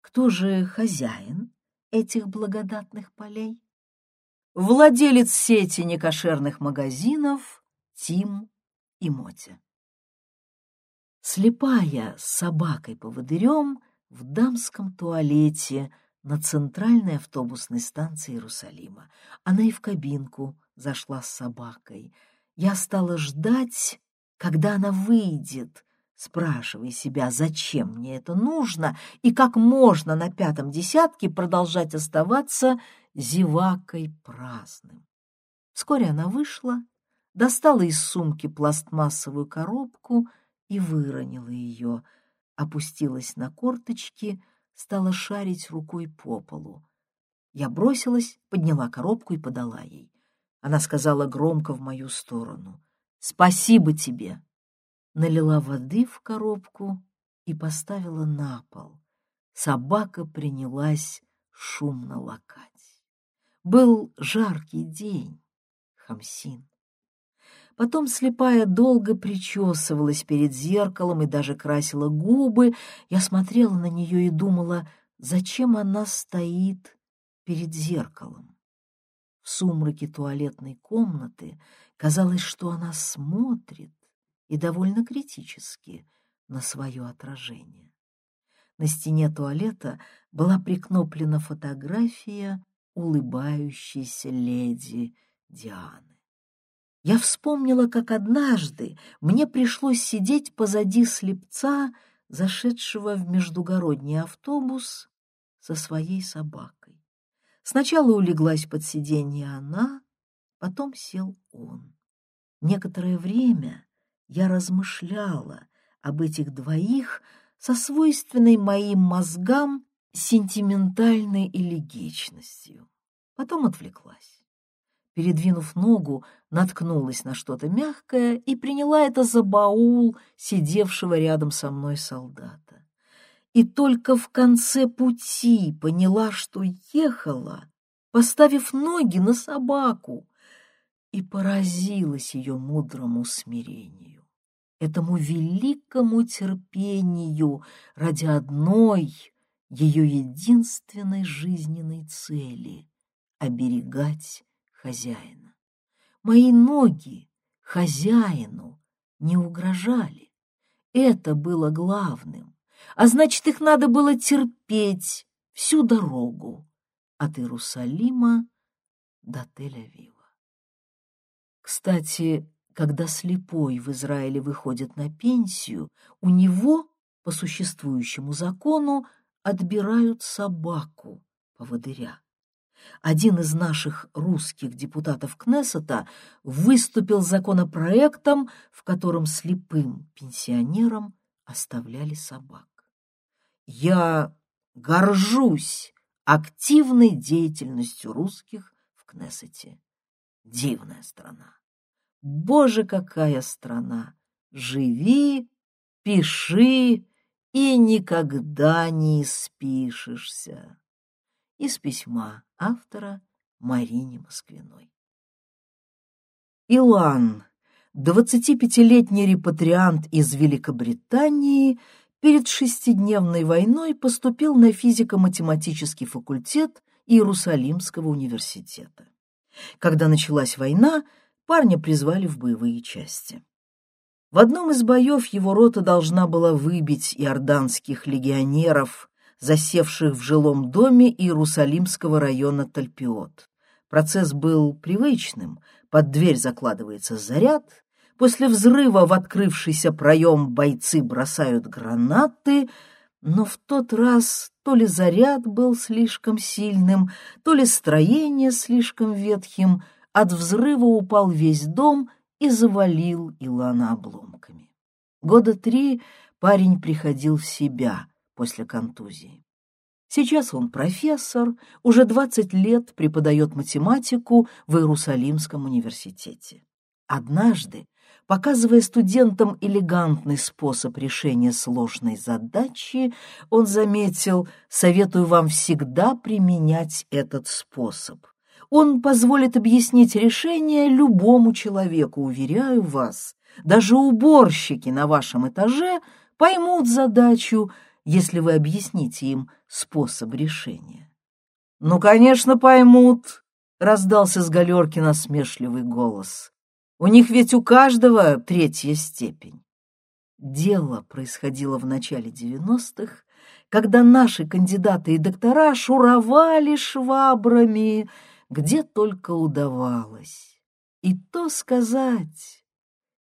кто же хозяин этих благодатных полей? Владелец сети некошерных магазинов Тим и Мотя. Слепая с собакой-поводырем в дамском туалете на центральной автобусной станции Иерусалима. Она и в кабинку зашла с собакой. Я стала ждать, когда она выйдет, спрашивая себя, зачем мне это нужно и как можно на пятом десятке продолжать оставаться зевакой праздным. Вскоре она вышла, достала из сумки пластмассовую коробку и выронила ее, опустилась на корточки — стала шарить рукой по полу. Я бросилась, подняла коробку и подала ей. Она сказала громко в мою сторону. «Спасибо тебе!» Налила воды в коробку и поставила на пол. Собака принялась шумно лакать. Был жаркий день, Хамсин. Потом слепая долго причесывалась перед зеркалом и даже красила губы. Я смотрела на нее и думала, зачем она стоит перед зеркалом. В сумраке туалетной комнаты казалось, что она смотрит и довольно критически на свое отражение. На стене туалета была прикноплена фотография улыбающейся леди Дианы. Я вспомнила, как однажды мне пришлось сидеть позади слепца, зашедшего в междугородний автобус со своей собакой. Сначала улеглась под сиденье она, потом сел он. Некоторое время я размышляла об этих двоих со свойственной моим мозгам сентиментальной элегичностью. Потом отвлеклась передвинув ногу, наткнулась на что-то мягкое и приняла это за баул сидевшего рядом со мной солдата. И только в конце пути поняла, что ехала, поставив ноги на собаку, и поразилась ее мудрому смирению, этому великому терпению ради одной ее единственной жизненной цели — оберегать хозяина. Мои ноги хозяину не угрожали. Это было главным, а значит, их надо было терпеть всю дорогу от Иерусалима до Тель-Авива. Кстати, когда слепой в Израиле выходит на пенсию, у него по существующему закону отбирают собаку поводыря. Один из наших русских депутатов Кнессета выступил законопроектом, в котором слепым пенсионерам оставляли собак. Я горжусь активной деятельностью русских в Кнессете. Дивная страна. Боже, какая страна! Живи, пиши и никогда не спишешься. Из письма автора Марине Москвиной. Илан, 25-летний репатриант из Великобритании, перед шестидневной войной поступил на физико-математический факультет Иерусалимского университета. Когда началась война, парня призвали в боевые части. В одном из боев его рота должна была выбить иорданских легионеров, засевших в жилом доме Иерусалимского района Тальпиот. Процесс был привычным, под дверь закладывается заряд, после взрыва в открывшийся проем бойцы бросают гранаты, но в тот раз то ли заряд был слишком сильным, то ли строение слишком ветхим, от взрыва упал весь дом и завалил Илана обломками. Года три парень приходил в себя после контузии. Сейчас он профессор, уже 20 лет преподает математику в Иерусалимском университете. Однажды, показывая студентам элегантный способ решения сложной задачи, он заметил, советую вам всегда применять этот способ. Он позволит объяснить решение любому человеку, уверяю вас. Даже уборщики на вашем этаже поймут задачу, если вы объясните им способ решения. «Ну, конечно, поймут», — раздался с галерки насмешливый голос. «У них ведь у каждого третья степень». Дело происходило в начале девяностых, когда наши кандидаты и доктора шуровали швабрами, где только удавалось. И то сказать,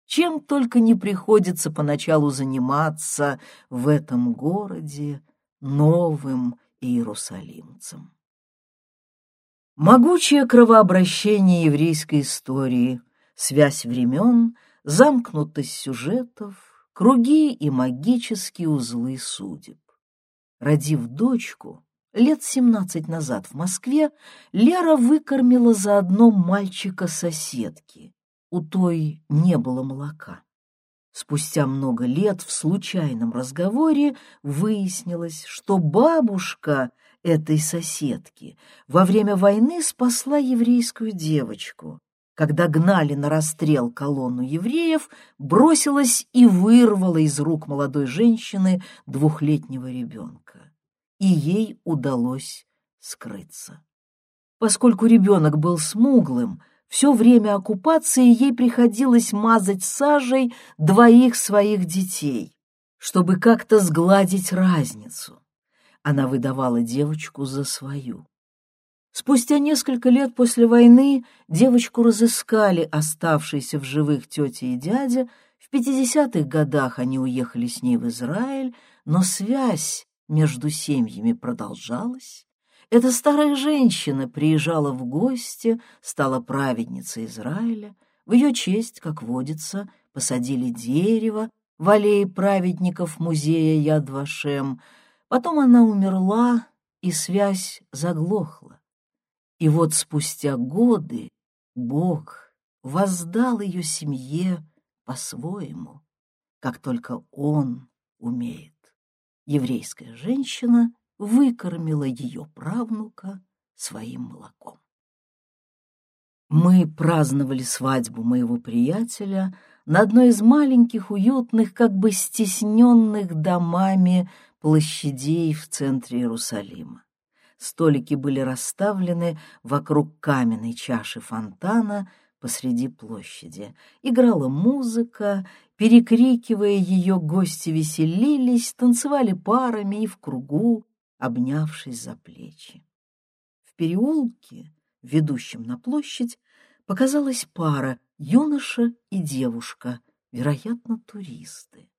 чем только не приходится поначалу заниматься в этом городе новым иерусалимцам. Могучее кровообращение еврейской истории, связь времен, замкнутость сюжетов, круги и магические узлы судеб. Родив дочку, Лет семнадцать назад в Москве Лера выкормила заодно мальчика-соседки. У той не было молока. Спустя много лет в случайном разговоре выяснилось, что бабушка этой соседки во время войны спасла еврейскую девочку. Когда гнали на расстрел колонну евреев, бросилась и вырвала из рук молодой женщины двухлетнего ребенка и ей удалось скрыться. Поскольку ребенок был смуглым, все время оккупации ей приходилось мазать сажей двоих своих детей, чтобы как-то сгладить разницу. Она выдавала девочку за свою. Спустя несколько лет после войны девочку разыскали оставшиеся в живых тетя и дядя. В 50-х годах они уехали с ней в Израиль, но связь между семьями продолжалась. Эта старая женщина приезжала в гости, стала праведницей Израиля. В ее честь, как водится, посадили дерево в аллее праведников музея Яд-Вашем. Потом она умерла, и связь заглохла. И вот спустя годы Бог воздал ее семье по-своему, как только Он умеет еврейская женщина выкормила ее правнука своим молоком. Мы праздновали свадьбу моего приятеля на одной из маленьких, уютных, как бы стесненных домами площадей в центре Иерусалима. Столики были расставлены вокруг каменной чаши фонтана посреди площади. Играла музыка, перекрикивая ее, гости веселились, танцевали парами и в кругу, обнявшись за плечи. В переулке, ведущем на площадь, показалась пара, юноша и девушка, вероятно, туристы.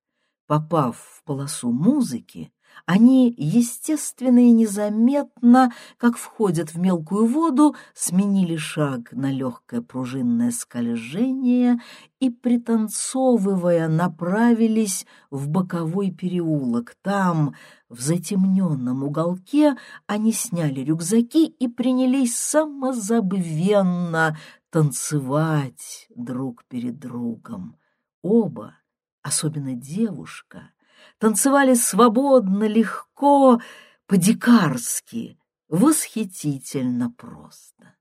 Попав в полосу музыки, они, естественно и незаметно, как входят в мелкую воду, сменили шаг на легкое пружинное скольжение и, пританцовывая, направились в боковой переулок. Там, в затемненном уголке, они сняли рюкзаки и принялись самозабвенно танцевать друг перед другом. Оба, особенно девушка, танцевали свободно, легко, по-дикарски, восхитительно просто.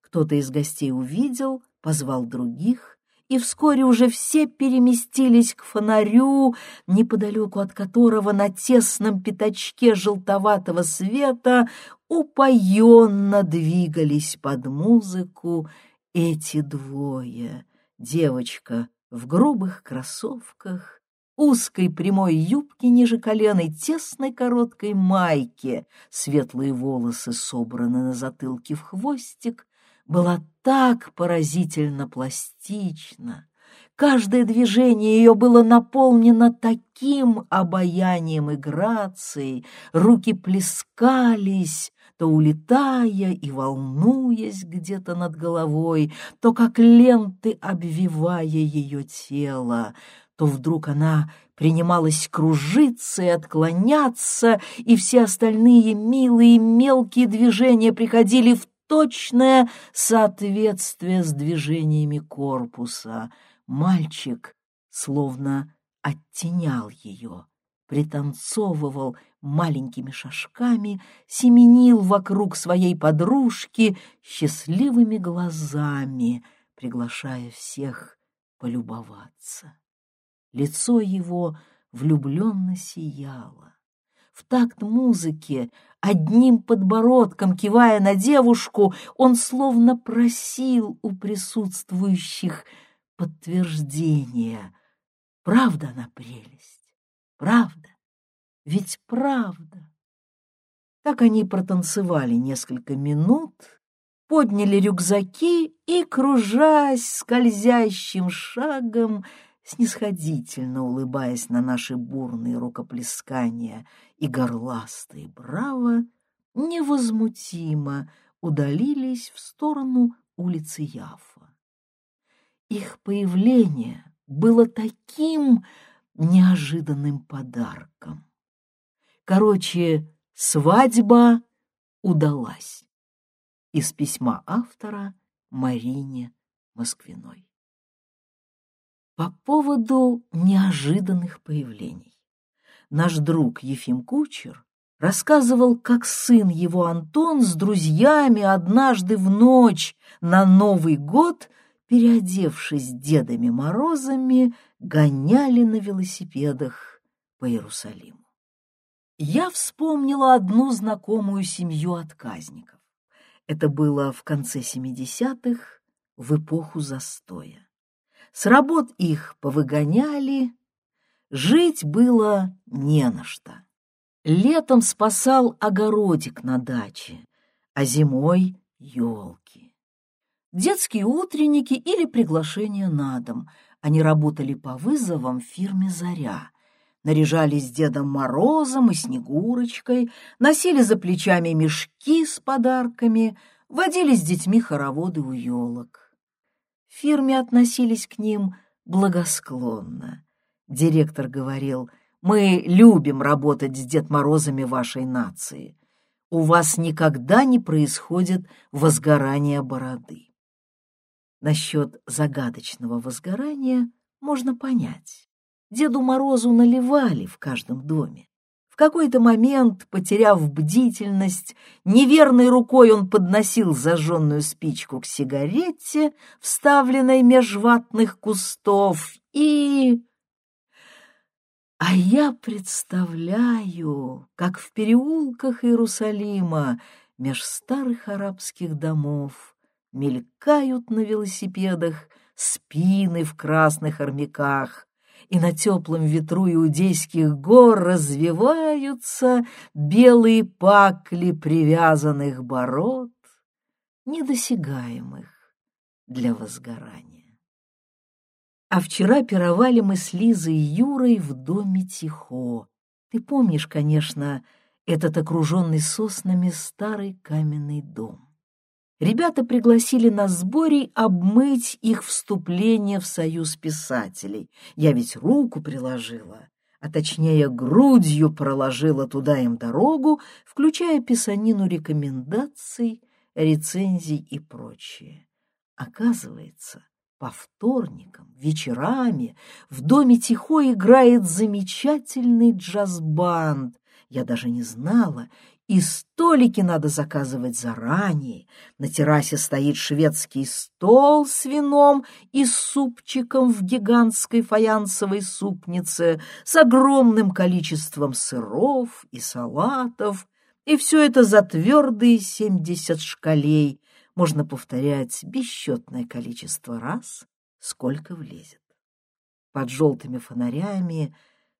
Кто-то из гостей увидел, позвал других, и вскоре уже все переместились к фонарю, неподалеку от которого на тесном пятачке желтоватого света упоенно двигались под музыку эти двое. Девочка в грубых кроссовках узкой прямой юбке ниже колена и тесной короткой майке, светлые волосы собраны на затылке в хвостик, была так поразительно пластична. Каждое движение ее было наполнено таким обаянием и грацией, руки плескались, то улетая и волнуясь где-то над головой, то как ленты обвивая ее тело, то вдруг она принималась кружиться и отклоняться, и все остальные милые мелкие движения приходили в точное соответствие с движениями корпуса. Мальчик словно оттенял ее, пританцовывал маленькими шажками, семенил вокруг своей подружки счастливыми глазами, приглашая всех полюбоваться. Лицо его влюбленно сияло. В такт музыки, одним подбородком кивая на девушку, он словно просил у присутствующих подтверждения. Правда она прелесть? Правда? Ведь правда. Так они протанцевали несколько минут, подняли рюкзаки и, кружась скользящим шагом, снисходительно улыбаясь на наши бурные рукоплескания и горластые браво, невозмутимо удалились в сторону улицы Яфа. Их появление было таким неожиданным подарком. Короче, свадьба удалась. Из письма автора Марине Москвиной по поводу неожиданных появлений. Наш друг Ефим Кучер рассказывал, как сын его Антон с друзьями однажды в ночь на Новый год, переодевшись Дедами Морозами, гоняли на велосипедах по Иерусалиму. Я вспомнила одну знакомую семью отказников. Это было в конце 70-х, в эпоху застоя. С работ их повыгоняли, жить было не на что. Летом спасал огородик на даче, а зимой — елки. Детские утренники или приглашения на дом. Они работали по вызовам в фирме «Заря», наряжались Дедом Морозом и Снегурочкой, носили за плечами мешки с подарками, водили с детьми хороводы у елок. Фирме относились к ним благосклонно. Директор говорил, «Мы любим работать с Дед Морозами вашей нации. У вас никогда не происходит возгорания бороды». Насчет загадочного возгорания можно понять. Деду Морозу наливали в каждом доме какой-то момент, потеряв бдительность, неверной рукой он подносил зажженную спичку к сигарете, вставленной меж ватных кустов, и... А я представляю, как в переулках Иерусалима меж старых арабских домов мелькают на велосипедах спины в красных армяках, и на теплом ветру иудейских гор развиваются белые пакли привязанных бород, недосягаемых для возгорания. А вчера пировали мы с Лизой и Юрой в доме Тихо. Ты помнишь, конечно, этот окруженный соснами старый каменный дом. Ребята пригласили нас с Борей обмыть их вступление в союз писателей. Я ведь руку приложила, а точнее грудью проложила туда им дорогу, включая писанину рекомендаций, рецензий и прочее. Оказывается, по вторникам, вечерами в доме Тихо играет замечательный джаз-банд. Я даже не знала, и столики надо заказывать заранее. На террасе стоит шведский стол с вином и супчиком в гигантской фаянсовой супнице с огромным количеством сыров и салатов. И все это за твердые семьдесят шкалей, можно повторять бесчетное количество раз, сколько влезет. Под желтыми фонарями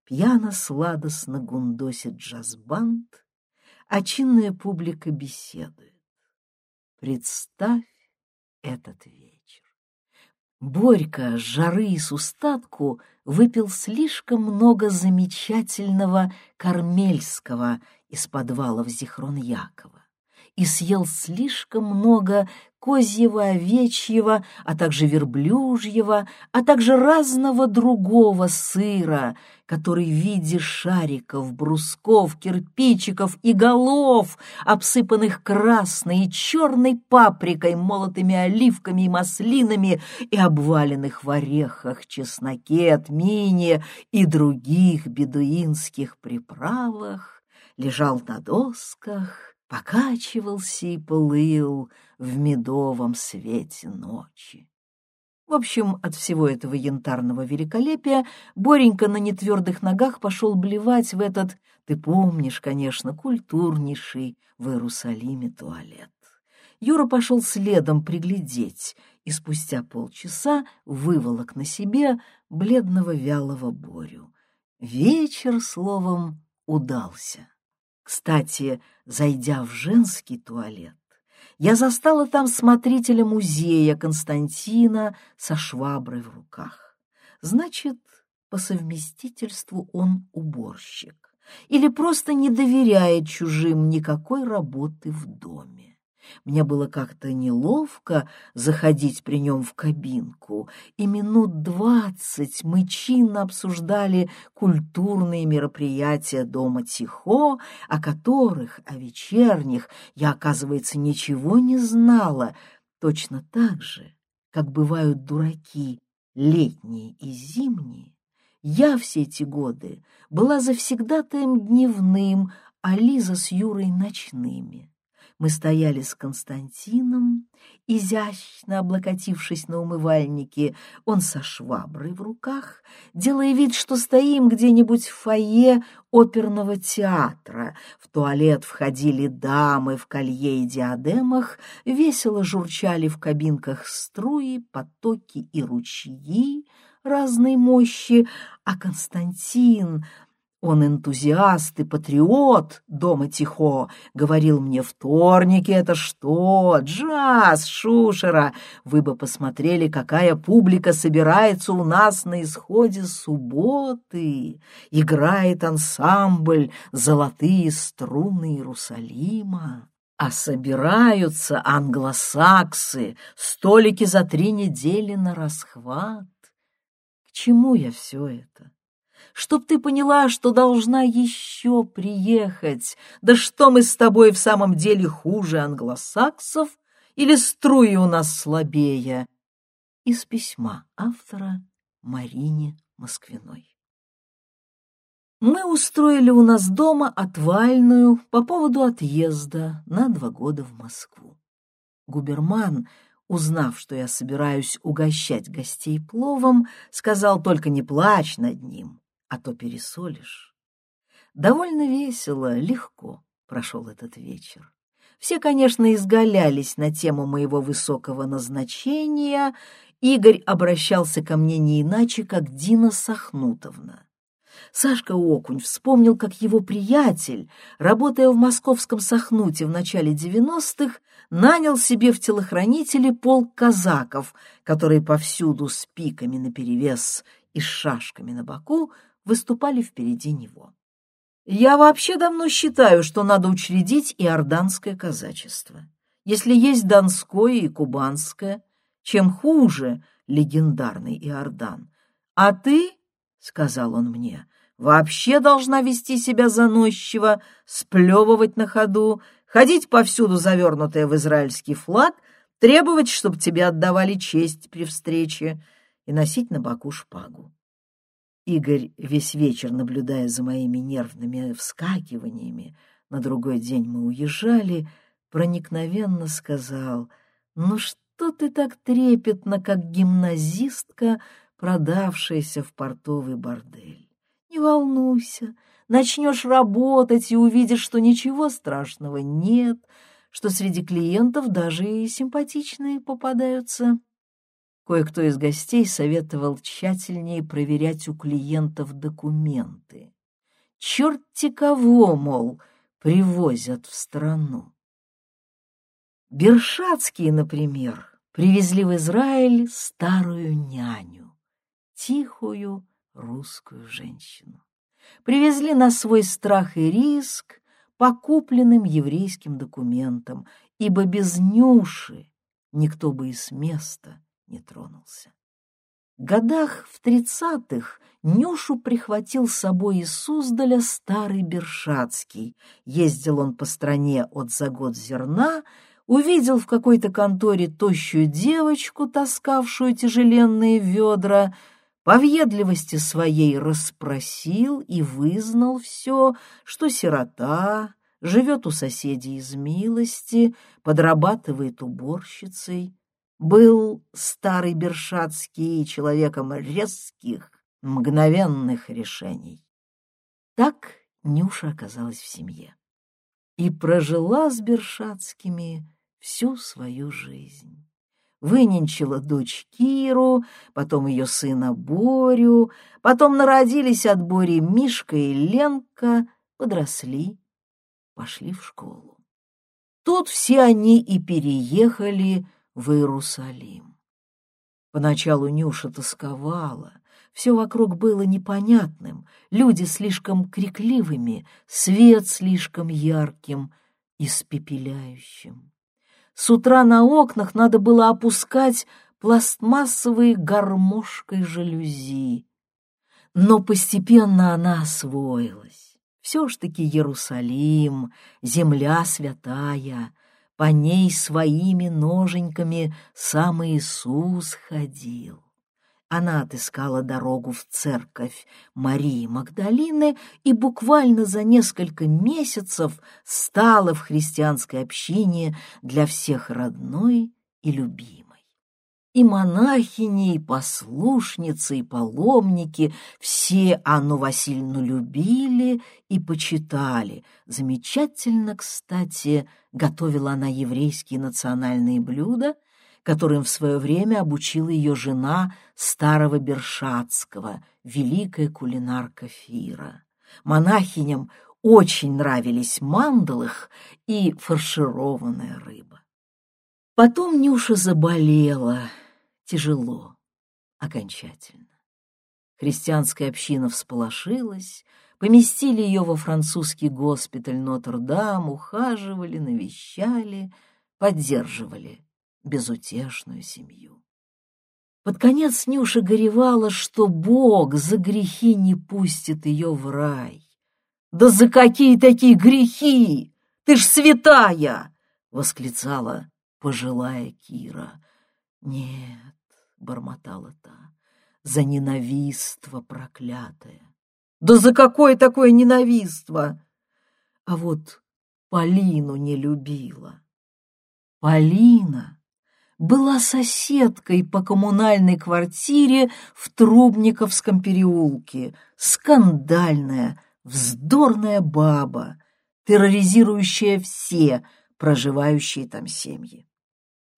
пьяно-сладостно гундосит джаз-банд, а чинная публика беседует. Представь этот вечер. Борька, жары и с устатку, выпил слишком много замечательного кармельского из подвалов Зихрон-Якова и съел слишком много козьего, овечьего, а также верблюжьего, а также разного другого сыра, который в виде шариков, брусков, кирпичиков и голов, обсыпанных красной и черной паприкой, молотыми оливками и маслинами и обваленных в орехах, чесноке, тмине и других бедуинских приправах, лежал на досках, покачивался и плыл в медовом свете ночи. В общем, от всего этого янтарного великолепия Боренька на нетвердых ногах пошел блевать в этот, ты помнишь, конечно, культурнейший в Иерусалиме туалет. Юра пошел следом приглядеть и спустя полчаса выволок на себе бледного вялого Борю. Вечер, словом, удался. Кстати, зайдя в женский туалет, я застала там смотрителя музея Константина со шваброй в руках. Значит, по совместительству он уборщик или просто не доверяет чужим никакой работы в доме. Мне было как-то неловко заходить при нем в кабинку, и минут двадцать мы чинно обсуждали культурные мероприятия дома Тихо, о которых, о вечерних, я, оказывается, ничего не знала, точно так же, как бывают дураки летние и зимние. Я все эти годы была завсегдатаем дневным, а Лиза с Юрой ночными. Мы стояли с Константином, изящно облокотившись на умывальнике, он со шваброй в руках, делая вид, что стоим где-нибудь в фойе оперного театра. В туалет входили дамы в колье и диадемах, весело журчали в кабинках струи, потоки и ручьи разной мощи, а Константин он энтузиаст и патриот дома Тихо. Говорил мне, вторники — это что? Джаз, Шушера. Вы бы посмотрели, какая публика собирается у нас на исходе субботы. Играет ансамбль «Золотые струны Иерусалима». А собираются англосаксы, столики за три недели на расхват. К чему я все это? Чтоб ты поняла, что должна еще приехать. Да что мы с тобой в самом деле хуже англосаксов или струи у нас слабее? Из письма автора Марине Москвиной. Мы устроили у нас дома отвальную по поводу отъезда на два года в Москву. Губерман, узнав, что я собираюсь угощать гостей пловом, сказал только не плачь над ним, а то пересолишь. Довольно весело, легко прошел этот вечер. Все, конечно, изгалялись на тему моего высокого назначения. Игорь обращался ко мне не иначе, как Дина Сахнутовна. Сашка Окунь вспомнил, как его приятель, работая в московском Сахнуте в начале 90-х, нанял себе в телохранители полк казаков, которые повсюду с пиками наперевес и с шашками на боку выступали впереди него. Я вообще давно считаю, что надо учредить и орданское казачество. Если есть донское и кубанское, чем хуже легендарный Иордан. А ты, — сказал он мне, — вообще должна вести себя заносчиво, сплевывать на ходу, ходить повсюду завернутая в израильский флаг, требовать, чтобы тебе отдавали честь при встрече и носить на боку шпагу. Игорь, весь вечер наблюдая за моими нервными вскакиваниями, на другой день мы уезжали, проникновенно сказал, «Ну что ты так трепетно, как гимназистка, продавшаяся в портовый бордель? Не волнуйся, начнешь работать и увидишь, что ничего страшного нет, что среди клиентов даже и симпатичные попадаются. Кое-кто из гостей советовал тщательнее проверять у клиентов документы. Черти кого, мол, привозят в страну. Бершацкие, например, привезли в Израиль старую няню, тихую русскую женщину привезли на свой страх и риск по купленным еврейским документам, ибо без Нюши никто бы и с места не тронулся. В годах в тридцатых Нюшу прихватил с собой из Суздаля старый Бершацкий. Ездил он по стране от за год зерна, увидел в какой-то конторе тощую девочку, таскавшую тяжеленные ведра — по въедливости своей расспросил и вызнал все, что сирота, живет у соседей из милости, подрабатывает уборщицей. Был старый Бершацкий человеком резких, мгновенных решений. Так Нюша оказалась в семье и прожила с Бершацкими всю свою жизнь выненчила дочь Киру, потом ее сына Борю, потом народились от Бори Мишка и Ленка, подросли, пошли в школу. Тут все они и переехали в Иерусалим. Поначалу Нюша тосковала, все вокруг было непонятным, люди слишком крикливыми, свет слишком ярким, испепеляющим. С утра на окнах надо было опускать пластмассовые гармошкой жалюзи. Но постепенно она освоилась. Все ж таки Иерусалим, земля святая, по ней своими ноженьками сам Иисус ходил она отыскала дорогу в церковь Марии Магдалины и буквально за несколько месяцев стала в христианской общине для всех родной и любимой. И монахини, и послушницы, и паломники все Анну Васильевну любили и почитали. Замечательно, кстати, готовила она еврейские национальные блюда — которым в свое время обучила ее жена старого Бершатского, великая кулинарка Фира. Монахиням очень нравились мандалых и фаршированная рыба. Потом Нюша заболела, тяжело, окончательно. Христианская община всполошилась, поместили ее во французский госпиталь Нотр-Дам, ухаживали, навещали, поддерживали безутешную семью. Под конец Нюша горевала, что Бог за грехи не пустит ее в рай. «Да за какие такие грехи? Ты ж святая!» — восклицала пожилая Кира. «Нет», — бормотала та, — «за ненавиство проклятое». «Да за какое такое ненавиство?» А вот Полину не любила. Полина была соседкой по коммунальной квартире в Трубниковском переулке, скандальная, вздорная баба, терроризирующая все проживающие там семьи.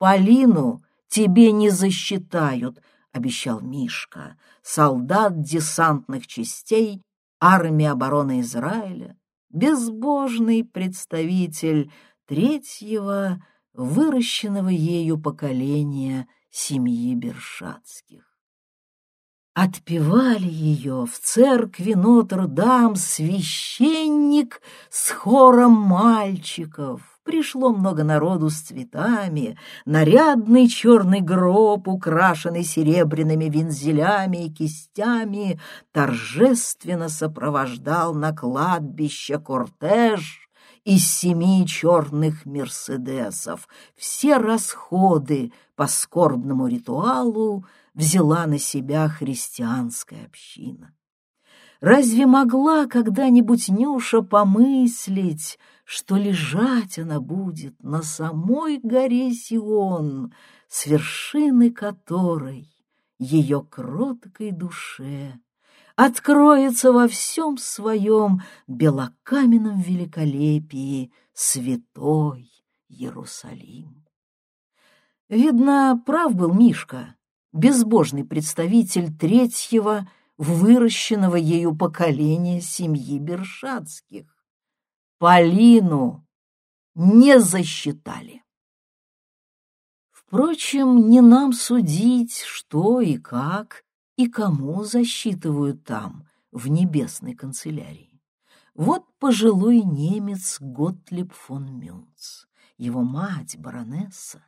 «Полину тебе не засчитают», — обещал Мишка, солдат десантных частей, армия обороны Израиля, безбожный представитель третьего, выращенного ею поколения семьи Бершатских. Отпевали ее в церкви Нотр-Дам священник с хором мальчиков. Пришло много народу с цветами, нарядный черный гроб, украшенный серебряными вензелями и кистями, торжественно сопровождал на кладбище кортеж из семи черных мерседесов. Все расходы по скорбному ритуалу взяла на себя христианская община. Разве могла когда-нибудь Нюша помыслить, что лежать она будет на самой горе Сион, с вершины которой ее кроткой душе откроется во всем своем белокаменном великолепии святой Иерусалим. Видно, прав был Мишка, безбожный представитель третьего выращенного ею поколения семьи Бершатских. Полину не засчитали. Впрочем, не нам судить, что и как и кому засчитывают там, в небесной канцелярии. Вот пожилой немец Готлиб фон Мюнц, его мать, баронесса,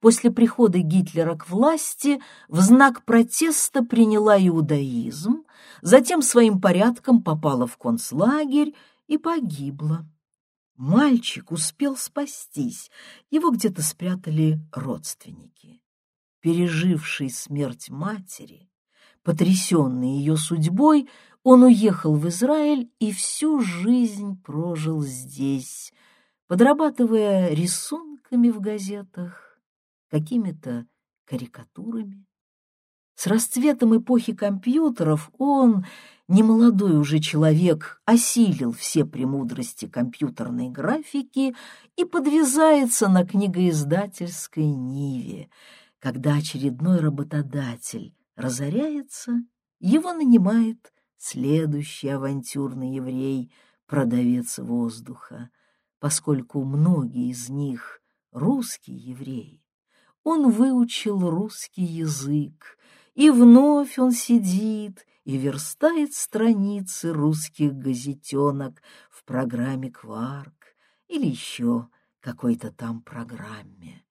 после прихода Гитлера к власти в знак протеста приняла иудаизм, затем своим порядком попала в концлагерь и погибла. Мальчик успел спастись, его где-то спрятали родственники. Переживший смерть матери, потрясенный ее судьбой, он уехал в Израиль и всю жизнь прожил здесь, подрабатывая рисунками в газетах, какими-то карикатурами. С расцветом эпохи компьютеров он, немолодой уже человек, осилил все премудрости компьютерной графики и подвязается на книгоиздательской ниве. Когда очередной работодатель разоряется, его нанимает следующий авантюрный еврей, продавец воздуха, поскольку многие из них русские евреи он выучил русский язык, и вновь он сидит и верстает страницы русских газетенок в программе «Кварк» или еще какой-то там программе.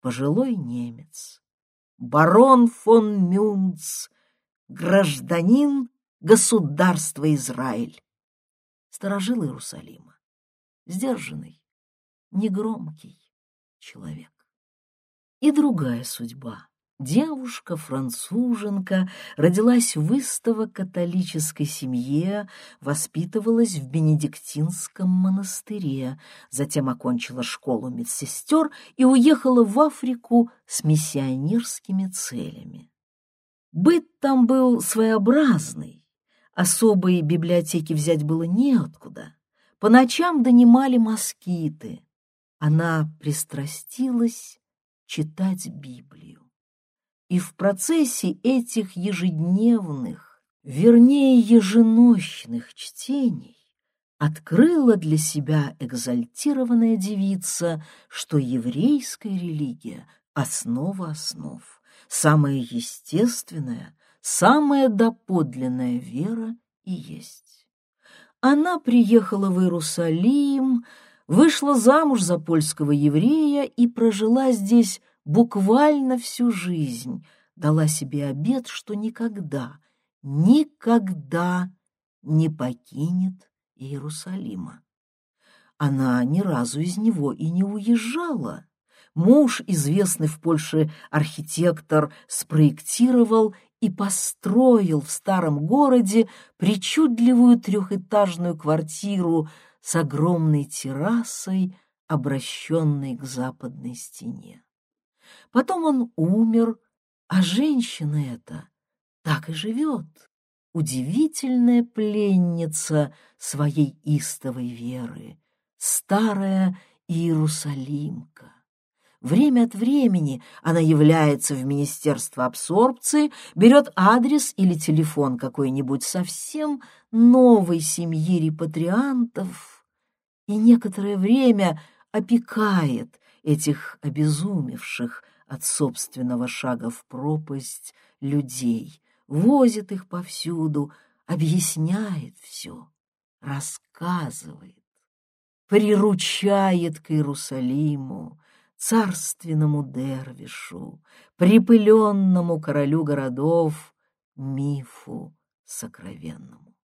Пожилой немец, барон фон Мюнц, гражданин государства Израиль, сторожил Иерусалима, сдержанный, негромкий человек и другая судьба. Девушка-француженка родилась в истово-католической семье, воспитывалась в Бенедиктинском монастыре, затем окончила школу медсестер и уехала в Африку с миссионерскими целями. Быт там был своеобразный, особые библиотеки взять было неоткуда. По ночам донимали москиты. Она пристрастилась читать Библию. И в процессе этих ежедневных, вернее, еженощных чтений открыла для себя экзальтированная девица, что еврейская религия — основа основ, самая естественная, самая доподлинная вера и есть. Она приехала в Иерусалим, вышла замуж за польского еврея и прожила здесь буквально всю жизнь, дала себе обет, что никогда, никогда не покинет Иерусалима. Она ни разу из него и не уезжала. Муж, известный в Польше архитектор, спроектировал и построил в старом городе причудливую трехэтажную квартиру с огромной террасой, обращенной к западной стене. Потом он умер, а женщина эта так и живет, удивительная пленница своей истовой веры, старая Иерусалимка. Время от времени она является в Министерство абсорбции, берет адрес или телефон какой-нибудь совсем новой семьи репатриантов и некоторое время опекает этих обезумевших от собственного шага в пропасть людей, возит их повсюду, объясняет все, рассказывает, приручает к Иерусалиму, царственному дервишу, припыленному королю городов, мифу сокровенному.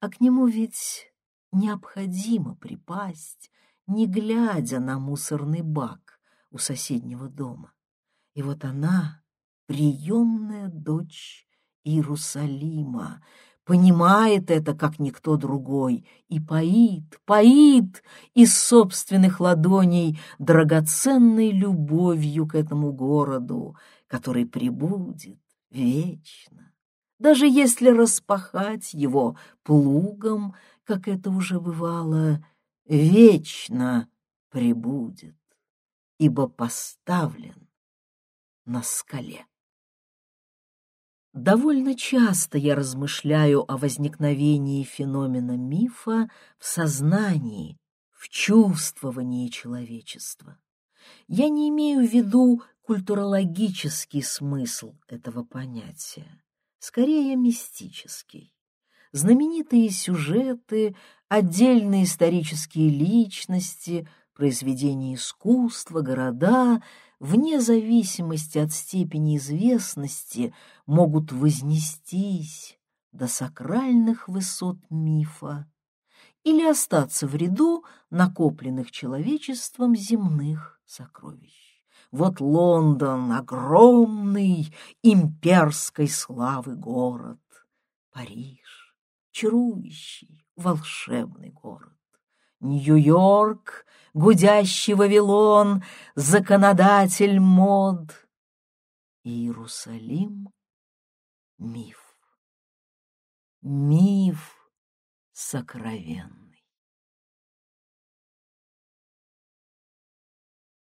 А к нему ведь необходимо припасть, не глядя на мусорный бак у соседнего дома. И вот она, приемная дочь Иерусалима, понимает это, как никто другой, и поит, поит из собственных ладоней драгоценной любовью к этому городу, который прибудет вечно. Даже если распахать его плугом, как это уже бывало, вечно прибудет, ибо поставлен на скале. Довольно часто я размышляю о возникновении феномена мифа в сознании, в чувствовании человечества. Я не имею в виду культурологический смысл этого понятия, скорее мистический. Знаменитые сюжеты, отдельные исторические личности, произведения искусства, города — вне зависимости от степени известности, могут вознестись до сакральных высот мифа или остаться в ряду накопленных человечеством земных сокровищ. Вот Лондон — огромный имперской славы город, Париж — чарующий, волшебный город. Нью-Йорк, гудящий Вавилон, законодатель мод. Иерусалим — миф. Миф сокровенный.